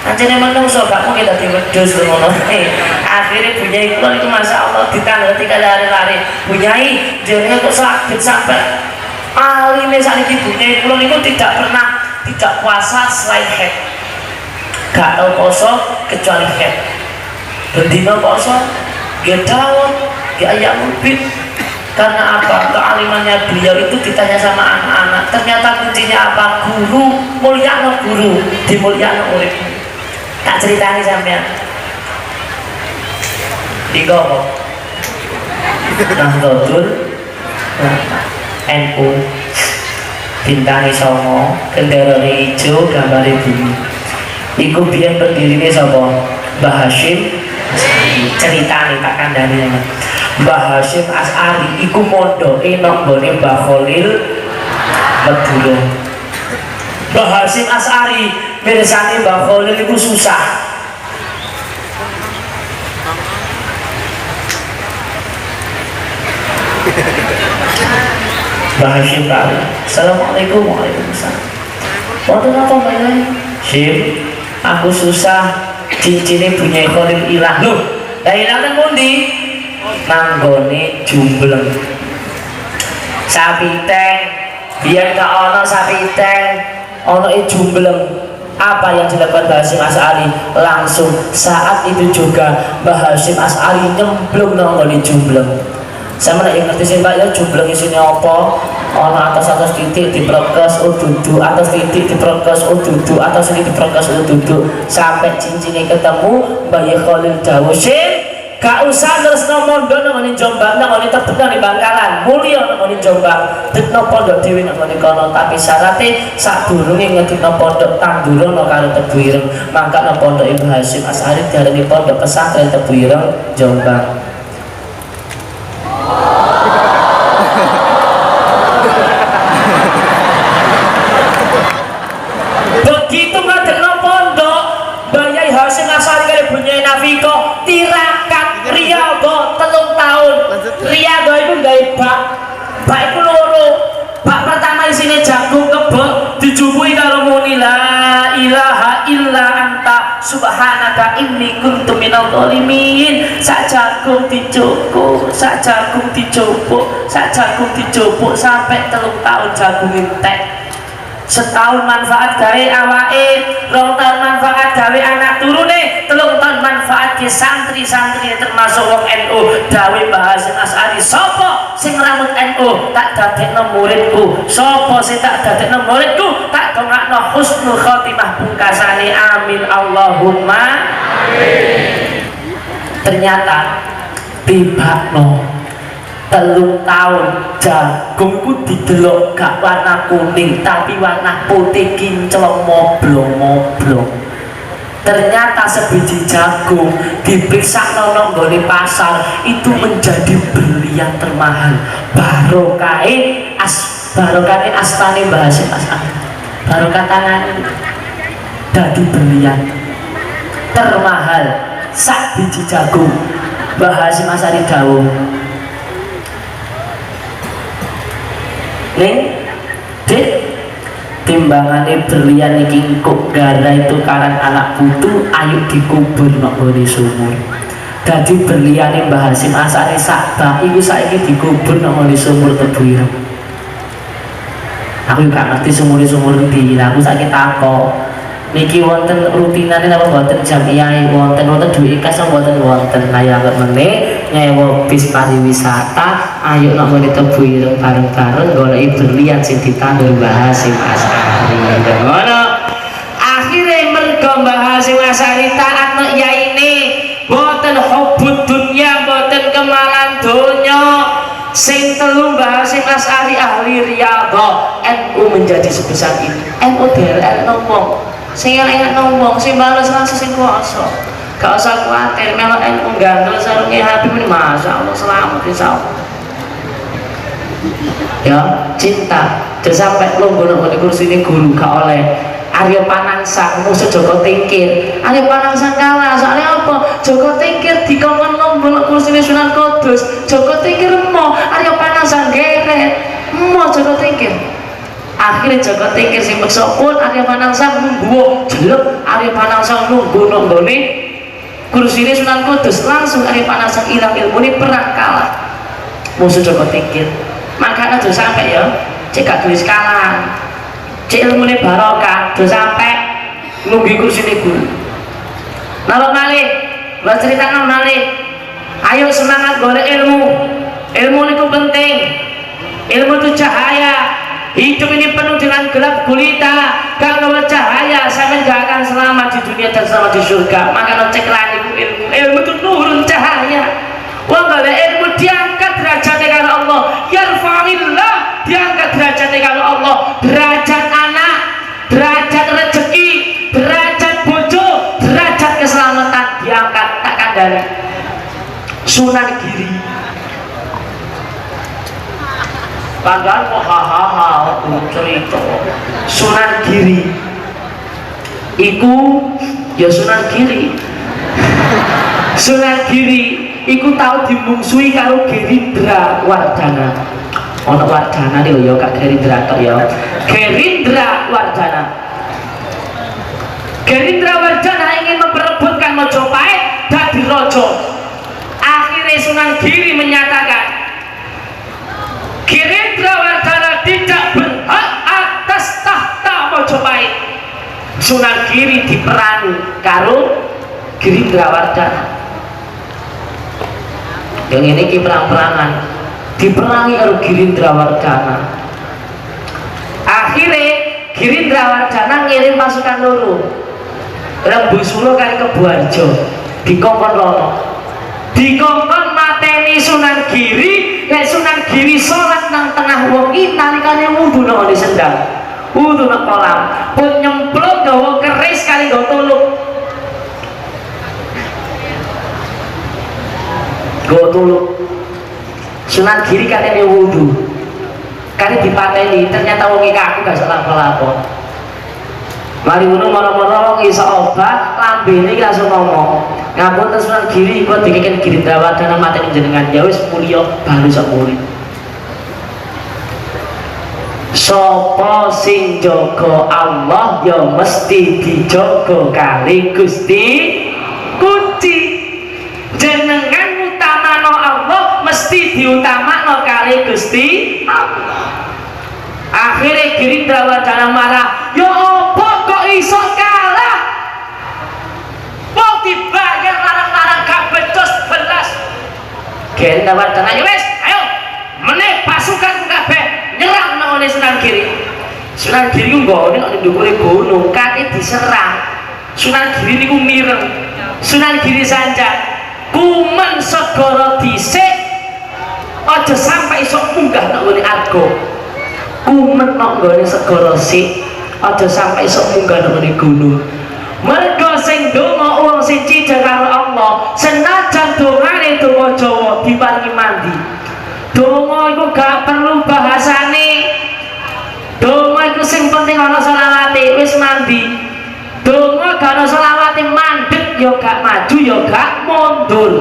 Anjene menungso gak mungkin dadi wedhus ngono. Eh, akhirnya bunyai kula itu Masya Allah ditanggal tiga lari-lari. Bunyai jenenge kok sakit sampai alime sakniki bunyai kula niku tidak pernah tidak puasa selain head. Gak tau poso kecuali head. Bendino poso, dia dawon, dia ayam ubit, karena apa? Kealimannya beliau itu ditanya sama anak-anak. Ternyata kuncinya apa? Guru, mulia no guru, dimulia no murid. Tak ceritani sampean. Iko kok. Nahdlatul NU Bintang Songo, bendera hijau, gambar bumi. Iku biar pendirinya sapa? Mbah Hashim cerita nih tak kandani Mbah Hashim As'ari iku mondoke nang gone Mbah Khalil Meduro. Mbah Hashim As'ari mirsani Mbah Khalil iku susah. Mbah Hashim tahu. Assalamualaikum Waalaikumsalam. Wonten apa? Sim, aku susah cincinnya punya Khalil ilang. Loh, lah ilang kan pundi? nanggone jumbleng sapi teng biar gak ono sapi teng ono e jumbleng apa yang dilakukan Mbah Hasim As'ari langsung saat itu juga Mbah Hasim As'ari nyemplung nanggone jumbleng sama yang ngerti sih mbak ya jumbleng isinya apa ono atas atas titik di prokes oh duduk atas titik di prokes oh duduk atas titik di prokes oh duduk sampai cincinnya ketemu Mbak Khalil Dawusin Gak usah terus mondo nang Jombang nang terbenam di Bangkalan. Mulia nang Jombang. Ditno pondok dhewe nang kono tapi syaratnya sadurunge ngeditno pondok tandurono karo Tebu Ireng. Mangka nang pondok Ibu Hasyim As'ari diarani pondok pesantren Tebu Ireng Jombang. Begitu ngadekno pondok Bayai Hasyim As'ari kali bunyai Nafiko tirakat Riyadho telung tahun Riyadho itu gak bak bak itu loro bak pertama isinya jagung kebek dijubui karo muni la ilaha illa anta subhanaka inna inni kuntu minal zalimin. Sak jagung dicukup sak jagung dicupuk sak jagung dicupuk sampai telung tahun jagung entek. Setahun manfaat gawe awake rong tahun manfaat gawe anak turune telung tahun manfaat santri-santri termasuk wong NU gawe bahasa As'ari sopo sing rambut NU tak dadekno muridku. Sopo sing tak dadekno muridku? Tak dongakno husnul khotimah pungkasane. Amin. Allahumma amin. Ternyata tibakno telung tahun jagungku didelok gak warna kuning tapi warna putih kinclong moblong moblong ternyata sebiji jagung diperiksa nono di pasar itu menjadi berlian termahal. Barokai as barokai astane bahasa asal barokah tangan dadi berlian termahal. Sak biji jagung. Bahasa masari daun Ning, dek, timbangannya berlian iki kok gara itu karang anak putu ayo dikubur nok gone sumur. Dadi berliane Mbah Hasim asane sakbah iku saiki dikubur nok gone sumur tebu Aku gak ngerti sumur-sumur di, aku saiki takok niki wonten rutinane napa wonten jamiah wonten wonten duit kas wonten wonten kaya anggap meneh nyewa bis pariwisata ayo nak mau ditebu ireng bareng-bareng golek berlian sing ditandur Mbah Hasim Asari ngono. Akhirnya mergo Mbah Hasim Asari taat nek yaine boten hubud dunya boten kemalan donya. Sing telu Mbah Hasim Asari ahli NU menjadi sebesar itu. NU DLL ngomong sing elek ngomong sing bales langsung sing kuasa. Gak usah khawatir melok NU gandel sarungnya Habib. Ini masa Allah selamat insya Allah ya cinta. Dan sampai lo gunung di kursi ini guru gak oleh. Aryo Panangsa musuh Joko Tingkir. Aryo Panangsa kalah soalnya apa? Joko Tingkir dikongkon lombok kursi ini Sunan Kudus. Joko Tingkir mau Aryo Panangsa geret mau Joko Tingkir. Akhirnya Joko Tingkir sing beksa pun Arya Panangsa nunggu jelek Arya Panangsa nunggu nonggone kursi ini Sunan Kudus langsung Arya Panangsa hilang ilmu ini perang kalah. Musuh Joko Tingkir makanya tuh sampai ya. Cek gak tulis kalah cek ilmu ini barokah. Tuh sampai nunggu kursi ini guru lalu malih buat ceritakan malih ayo semangat golek ilmu. Ilmu itu penting. Ilmu itu cahaya. Hidup ini penuh dengan gelap gulita. Kalau cahaya sampai gak akan selamat di dunia dan selamat di surga. Maka cek lagi ilmu. Ilmu itu nurun cahaya Allah derajat anak derajat rezeki derajat bojo derajat keselamatan diangkat takkan dari sunan giri. Padahal kok hahaha cerita. Sunan Giri. Iku ya Sunan Giri. Sunan Giri Iku tahu dimungsui karo Gerindra Wardana Ono Wardana nih ya kak Gerindra tok ya Gerindra Wardana. Gerindra Wardana ingin memperebutkan Mojopahit dari Rojo akhirnya Sunan Giri menyatakan Gerindra Wardana tidak berhak atas tahta Mojopahit Sunan Giri diperangi karo Gerindra Wardana. Yang ini perang-perangan diperangi karo Gerindra Wardana akhirnya Gerindra Wardana ngirim pasukan loro Rembu Solo kali Kebuarjo di Kongkon Lono di Kongkon mateni Sunan Giri Nek Sunan Giri sholat nang tengah wongi nalikane wudu nang di sendang. Wudu nang kolam. Pun nyemplung gawa keris kali tuluk. Gawa tuluk. Sunan Giri katanya wudu. Kali dipateni ternyata wongi kaku gak salah pelapor. Mari ngono moro-moro iso obat, lambene langsung ngomong. Ngapunten Sunan Giri kok dikeken Girindra Wardana mateni jenengan ya wis mulya baru sak murid. Sopo sing jaga Allah ya mesti dijaga kali Gusti diutamakno kali Gusti Allah. Akhirnya Gerindra Wacana marah ya apa kok iso kalah? Mau dibayar larang-larang gak becus belas. Gerindra Wacana ya wes ayo. Meneh pasukan kabeh nyerang nang oleh Sunan Giri Sunan Giri ku nggone nek ndukure gunung kate diserang. Sunan Giri niku mireng. Sunan Giri Sanjang kumen segara dhisik aja sampai iso munggah nang ngene arga kumen nang nggone segara sik. Aja sampai iso munggah nang ngene gunung. Mergo sing donga wong cidha karo Allah senajan dongane donga Jawa diparingi mandi. Donga iku gak perlu bahasane. Donga iku sing penting ana selawate wis mandi. Donga gak ana selawate mandek ya gak maju ya gak mundur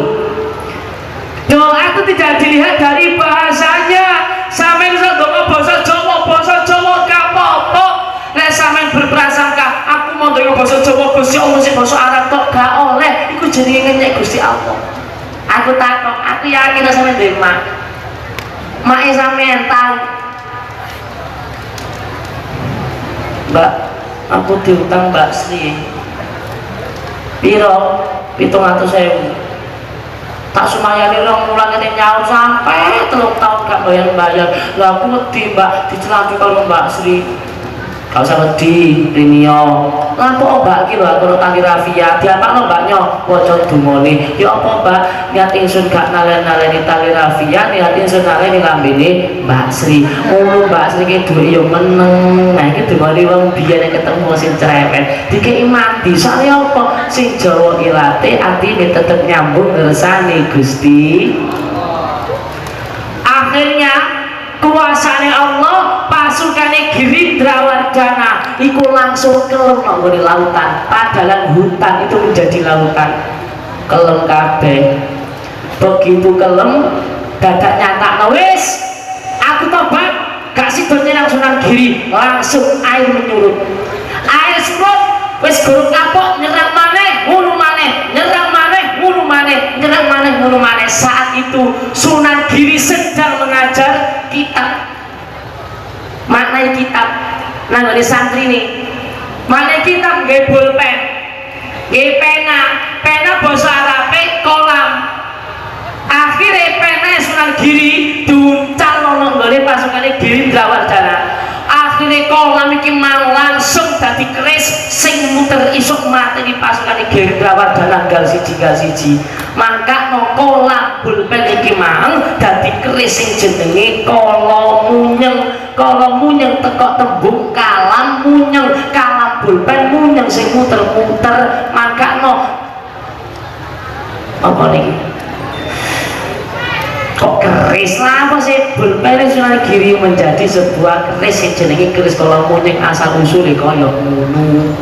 doa itu tidak dilihat dari bahasanya. Sampai bisa donga bahasa Jawa bahasa Jawa gak apa-apa. Nek sampean berprasangka aku mau donga bahasa Jawa Gusti Allah sing bahasa Arab tok gak oleh. Iku jenenge ngenyek Gusti Allah. Aku takut aku yakin sampean duwe mak. Mak sampean tahu Mbak aku diutang Mbak Sri. Piro? Pitung atau sewu tak semayani orang mulang ini nyaur sampai telung tahun gak bayar-bayar. Lah aku wedi mbak dicelaki kalau mbak Sri gak usah wedi Rinio. Lah kok mbak? Iki lho aku tangi rafia. Diapakno mbaknya waca dumone ya apa mbak? Niat ingsun gak nalen-naleni tali rafia niat ingsun naleni lambene mbak Sri. Oh mbak Sri ki duwe ya meneng. Nah iki dumone wong biyen ketemu sing cerewet. Dikei mati soalnya apa? Sing Jawa ilate atine tetep nyambung ngersane Gusti. Akhirnya kuasane Allah pasukane Gerindra Wardana iku langsung kelem nang nggone lautan. Padahal hutan itu menjadi lautan. Kelem kabeh. Begitu kelem dadak nyata wis aku tobat. Gak sido nang Sunan Giri langsung air menyurut. Air surut wis gurung kapok nyerang maneh ngunu maneh nyerang maneh ngunu maneh nyerang maneh ngunu maneh. Saat itu Sunan Giri sedang mengajar kitab maknai kitab dari santri nih maknai kitab nggak pulpen. Nggak pena. Pena bahasa Arab kolam. Akhirnya pena Sunan Giri diuncal nono nggak pasukannya Giri Drawardana akhirnya kolam iki mau langsung dadi keris sing muter isuk mati di pasukan Gerindra Wardana gal siji gal siji. Maka no kolam pulpen iki mau dadi keris sing jenenge kala kala munyeng teko tembung kalam munyeng kalam pulpen munyeng sing muter-muter maka no apa nih kok keris? Apa sih? Pulpen Sunan Giri menjadi sebuah keris yang jenenge keris kalau munyeng asal usulnya kaya ngono.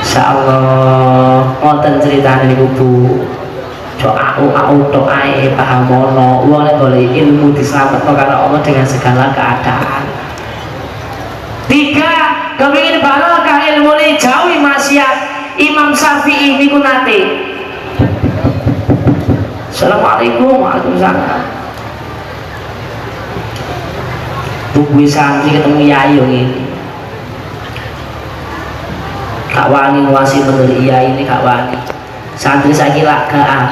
Insya Allah ngoten ceritanya niku Bu cok aku aku tok ae paham ono wong nek golek ilmu diselametno karo Allah dengan segala keadaan tiga kepingin barokah ilmu ini jauhi maksiat Imam Syafi'i niku nate Assalamualaikum Waalaikumsalam Tunggu santri ketemu yayu ini Kak Wani wasi menurut iya ini Kak Wani Santri saya kira gak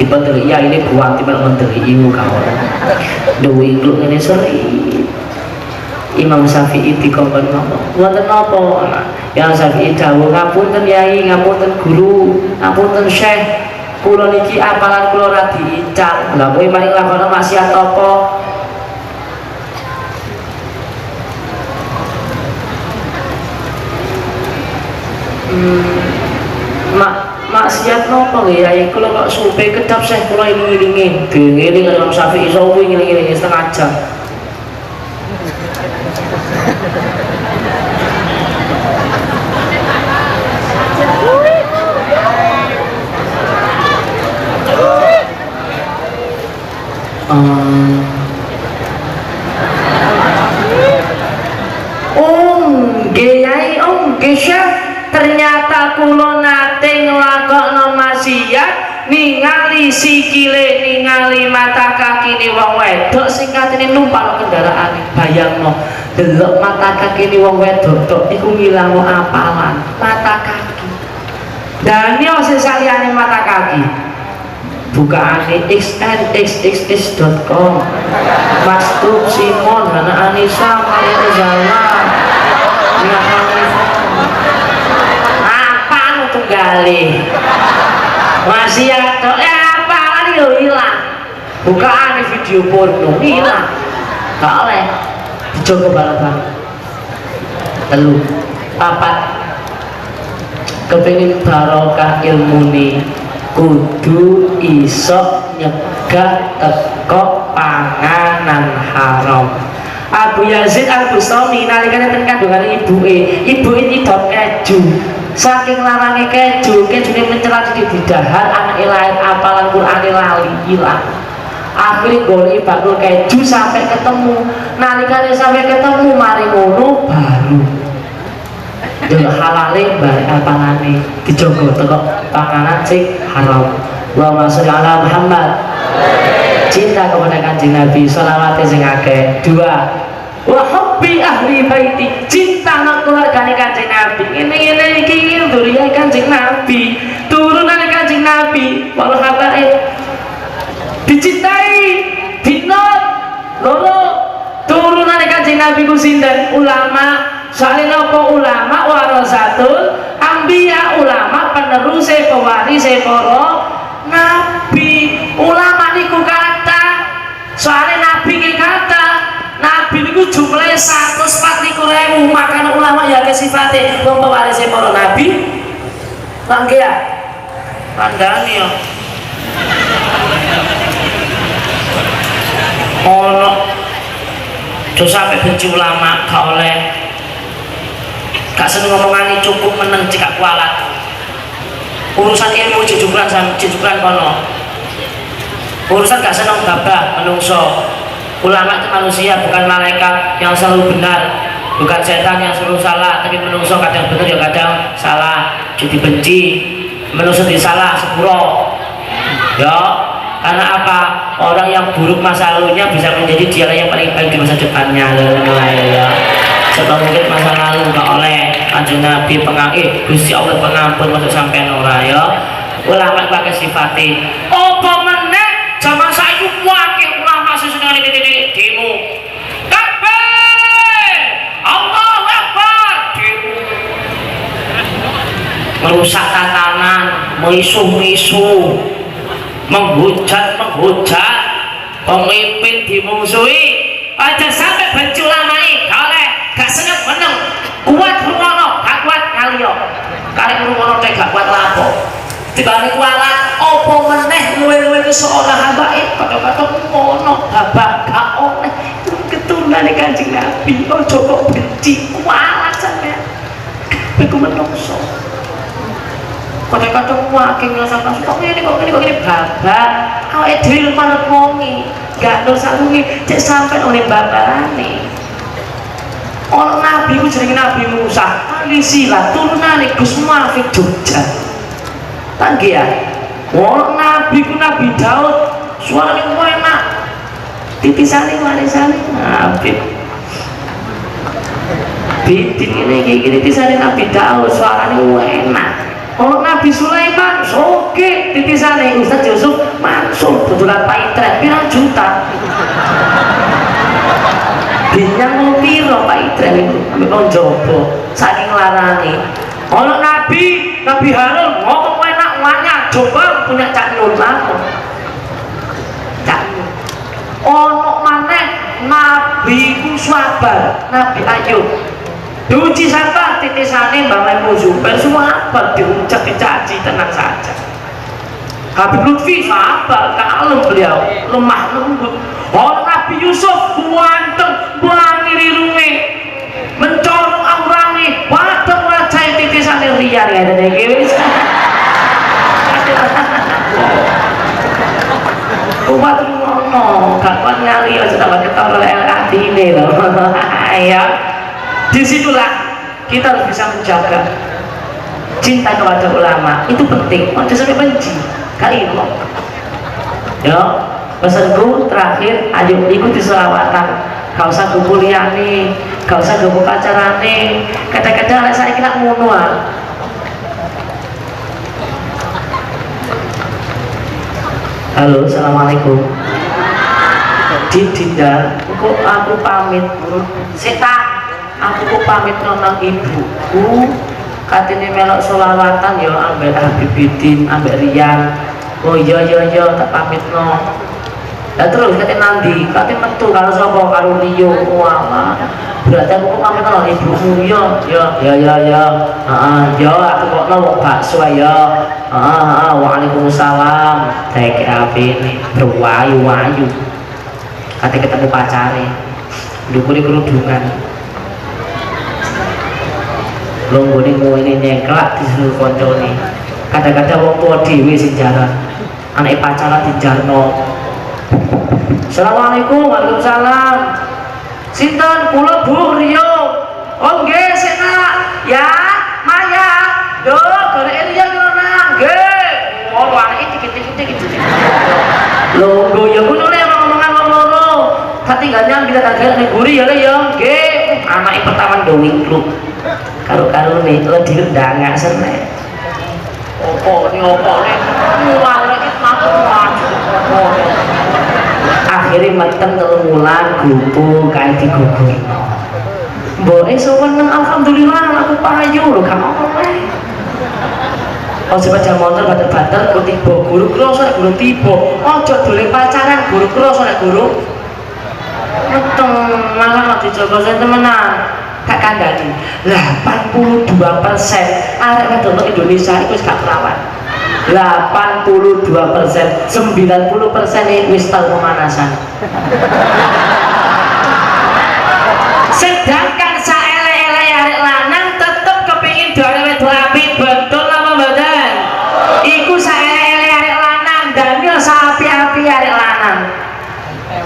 tipe dari iya ini buang tipe menteri ilmu kau Dewi ingkluk ini sering Imam Syafi'i dikongkon ngomong Wonten napa? Ya Syafi'i dawuh ngapunten yai, ngapunten guru, ngapunten syekh. Kula niki apalan kula ora diical. Lah kowe paling lakon maksiat apa? Hmm, mak maksiat nopo nggih yai kula kok supe kedap syekh kula iling-ilingi. Dengeling Imam Syafi'i sawu ngiling-ilingi setengah jam. Um, oh, nggih yai, oh nggih Syekh. Ternyata kula nate nate nglakokno maksiat ningali sikile ningali mata kaki ni wong wedok sing katene numpak kendaraan bayangno. Delok mata kaki ni wong wedok tok iku ngilangno apalan. Mata kaki. Dan yo sing saliyane mata kaki. Bukaane xnxxx.com Mas Tub Simon Hana Anissa Maria Zala Nia Hanifah apa nu tunggale ada eh apa kan yo hilang. Bukaan video porno hilang. Gak oleh. Dijogo balapan. Telu. Papat. Kepingin barokah ilmu nih kudu iso nyegah teko panganan haram. Abu Yazid Al Bustami nalikane ten kandungan ibu e ibu ini dot keju saking larangnya keju keju ini mencelat di didahar anak lahir apalan Quran lali hilang akhirnya goli bakul keju sampai ketemu. Nalikane sampai ketemu mari ngono baru. Dulu halale balik apalane dijogo teko panganan sing haram. Wa masuk ala Muhammad. Cinta kepada kanjeng Nabi salawat sing akeh. Dua wa hubbi ahli baiti. Cinta nang keluargane kanjeng Nabi. Ini ini iki duriya kanjeng Nabi. Turunan kanjeng Nabi. Wal habaib dicintai dinot loro. Turunan kanjeng Nabi ku sinten? Ulama. Soalnya apa ulama? Warasatul ambia ulama penerus pewaris para nabi. Ulama niku kata. Soalnya nabi kata nabi niku jumlahnya 140 ribu makanya ulama ya ke sifatnya. Wong pewaris para nabi. Langge ya? Kandani ya ono. Terus sampai benci ulama gak oleh. Gak seneng ngomongani cukup meneng jika kualat. Urusan ilmu jujuran sama jujuran kono. Urusan gak seneng gabah menungso. Ulama itu manusia bukan malaikat. Yang selalu benar bukan setan yang selalu salah tapi menungso kadang benar ya kadang salah. Jadi benci menungso di salah sepuro. Ya karena apa? Orang yang buruk masa lalunya bisa menjadi dia yang paling baik di masa depannya. Ya sebab mungkin masa lalu nggak oleh kanjeng Nabi pengakhir Gusti Allah pengampun masuk sampai ora ya. Ulama pakai sifati apa meneh zaman saya wakil ulama sesudah ini ini demo kabeh Allah Akbar demo merusak tatanan misu-misu menghujat menghujat pemimpin dimusuhi. Aja sampai benci ulama oleh gak seneng meneng. Kuat rumono gak kuat kaliyo kali rumono teh gak kuat lapo. Dibanding kualat opo meneh luwe-luwe ke seorang habaib kata-kata ngono habak gak oleh keturunan kanjeng nabi oh coba benci kualat sampe aku menungso kata-kata waking ngerasa kok ini kok ini kok ini babak. Awake dhewe manut wongi gak dosa lungi cek sampai oleh babarane. Orang nabi ku jenenge nabi Musa ali sila turunane Gus Muafik Jogja. Tangge ya? Orang nabi ku nabi Daud suaranya ku enak. Titisane warisane nabi bidik ini gini titisane nabi Daud suaranya ku enak Oh Nabi Sulaiman soge titisane Ustaz Yusuf Mansur betulan paitret pirang juta? Binyang mau piro paitret itu? Ambil jobo saking larani ono Nabi Nabi Harun ngomong enak banyak coba punya cak nur lamun cak ono maneh Nabi ku sabar. Nabi Ayub diuji sabar titisane Mbak Maimu Zubair semua apa diucap dicaci tenang saja Habib Lutfi sabar kalem beliau lemah lembut oh Nabi Yusuf buanteng buangiri rungi mencorong aurani wadeng wajah titisane liar ya dan wis Umat ngono, gak kuat nyali, sudah pakai tol LRT ini loh. Ayo, di situlah kita harus bisa menjaga cinta kepada ulama. Itu penting. Mau sampai benci. Kali ya pesanku terakhir ayo ikuti selawatan kau usah kumpul nih kau usah kumpul acara nih kadang-kadang saya kira ngono halo assalamualaikum. Dinda, kok aku pamit? Setan aku pamit nonton ibuku. Katanya melok solawatan ya ambek Habibidin ambek Rian. Oh iya iya iya tak pamit no Nah terus kata nanti, kata metu kalau sopo kalau Rio, wah berarti aku kok pamit no ibumu ya, ya, ya, ya, ya, ah, ya, aku kok no bakso ya, ah, waalaikumsalam, take apa ini, berwayu wayu, kata ketemu pacari, dukuri kerudungan, lo gue ini nyeklak di seluruh konco nih, kadang-kadang wong tua sing jalan, anak pacaran di jarno, Assalamualaikum Waalaikumsalam. Sinten? Kula Bu Rio. Oh nggih sena ya Maya. Do golek Rio nang nggih. Oh anake dikit-dikit gitu lho nggo ya ngono le ngomongan wong loro. Katinggalnya kita kagak nek guri ya le ya. Nggih. Anake pertama do wingkluk karo-karo nih lo direndang gak seneng. Opo ni opo ni mulang lagi matur akhirnya meteng telung bulan gupu kayak digugur Mbok sowan nang alhamdulillah aku payu lho gak apa Oh sepeda motor bater-bater ku tiba guru kroso nek guru tiba. Ojo dole pacaran guru kroso nek guru. Meteng malah dijogo sing temenan gak kandhani. 82 persen. Arek wedok Indonesia itu gak perawan 82 persen. 90 persen ini wis tahu pemanasan. Sedangkan saele-ele arek lanang tetep kepingin dole wedok apik betul apa mboten? Iku saele-ele arek lanang Daniel sapi-api arek lanang.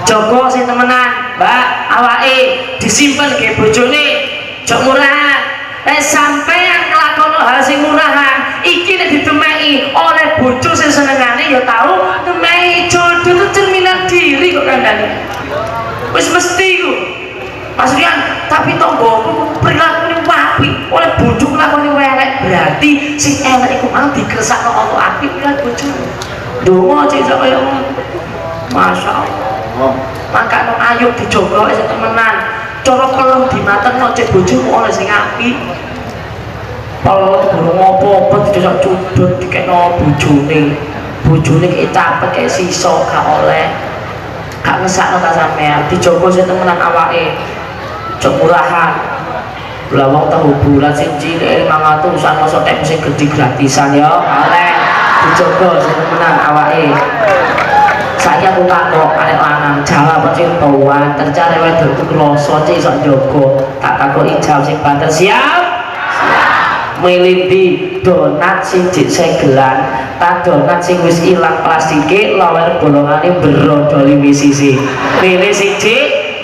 Joko sing temenan mbak awake disimpen ke bojone jok murahan eh sampean ngelakono hal sing murahan iki nek ditemai oleh bojo sing senengane ya tahu temai jodoh itu cerminan diri kok kandhane. Wis mesti ku. Maksudnya tapi tonggoku perilaku ini wapi. Oleh bojo nglakoni welek berarti sing elek iku mau dikresakno Allah apik kan bojo. Donga cek sak kaya ngono. Masya Allah maka no ayo dijogo temenan cara kelem dimaterno cek bojomu oleh sing apik kalau belum ngopo-opo tidak cudut dikena bojone. Bojone kayak capek kayak siso gak oleh. Gak ngesakno ta sampean dijogo sing temenan awake. Cok murahan. Lah wong tahu bulan sing cilik 500 sama sok tem sing gede gratisan ya oleh. Dijogo sing temenan awake saya aku takok arek lanang jawab sing tuan tercare wedok kroso cek iso njogo. Tak takok ijab sing banter. Siap? Meliti donat sing jek segelan. Tak donat sing wis ilang plastike lawer bolongane brodoli misisi milih siji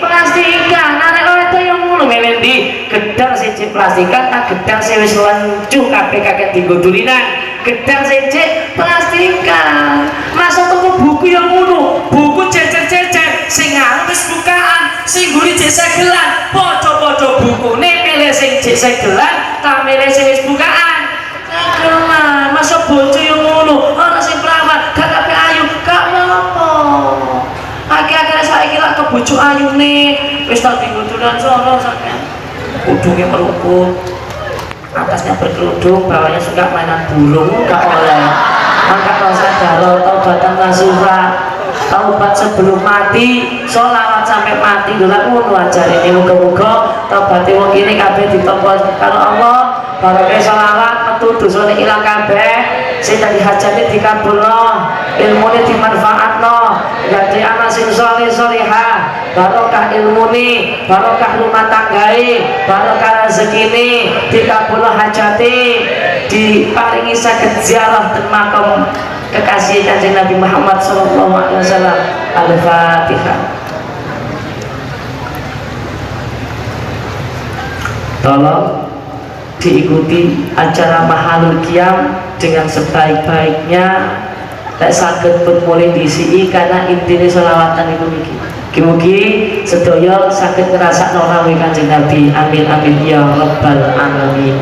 plastikan arek wedok yang ngono milih di gedang siji plastikan tak gedang sing wis lencuh kabeh kakek dienggo dulinan gedang siji plastikan masa tuku buku yang ngono? Buku cecer-cecer sing wis bukaan sing guri jek segelan. Padha-padha bukune milih sing jek segelan tak milih sing bukaan. Kagema, masa bojo yang ngono, ana sing perawan, gak kabeh ayu, gak apa-apa. Akhir-akhir saiki lak ke bojo ayune, wis tak dinggo dolan sono sampean. Udunge merukut, atasnya berkerudung, bawahnya suka mainan burung, gak oleh. Maka kau sadar, taubatan nasuha, taubat sebelum mati, sholawat sampai mati, dulu ngono ajar ini muka-muka, taubati wong ini kabeh ditompo karo Allah, barokah sholawat, metu dosane ilang kabeh, sing tadi hajatnya dikabulno, ilmune dimanfaatno, jadi anak sing soleh solehah, barokah ilmune, barokah rumah tanggai, barokah rezekine, dikabulno hajati, diparingi sakit ziarah dan makam kekasih kanjeng Nabi Muhammad Wasallam. Al-Fatihah. Tolong diikuti acara mahalul kiam dengan sebaik-baiknya. Tak sakit pun mulai diisi karena intinya selawatan itu niki Mugi sedaya sakit ngerasa nawi kanjeng Nabi. Amin amin. Ya rabbal alamin.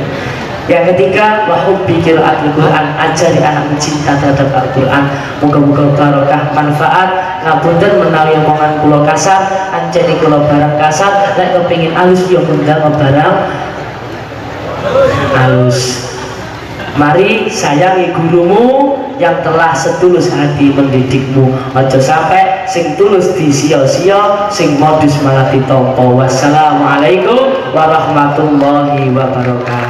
Yang ketiga wahub bikir Al-Quran ajari anak mencinta terhadap Al-Quran. Moga-moga barokah manfaat. Ngapunten menawi omongan pulau kasar anjani pulau barang kasar. Nek kepingin alus yo undang barang alus. Mari sayangi gurumu yang telah setulus hati mendidikmu ojo sampai sing tulus di sio-sio sing modus malah ditompo. Wassalamualaikum warahmatullahi wabarakatuh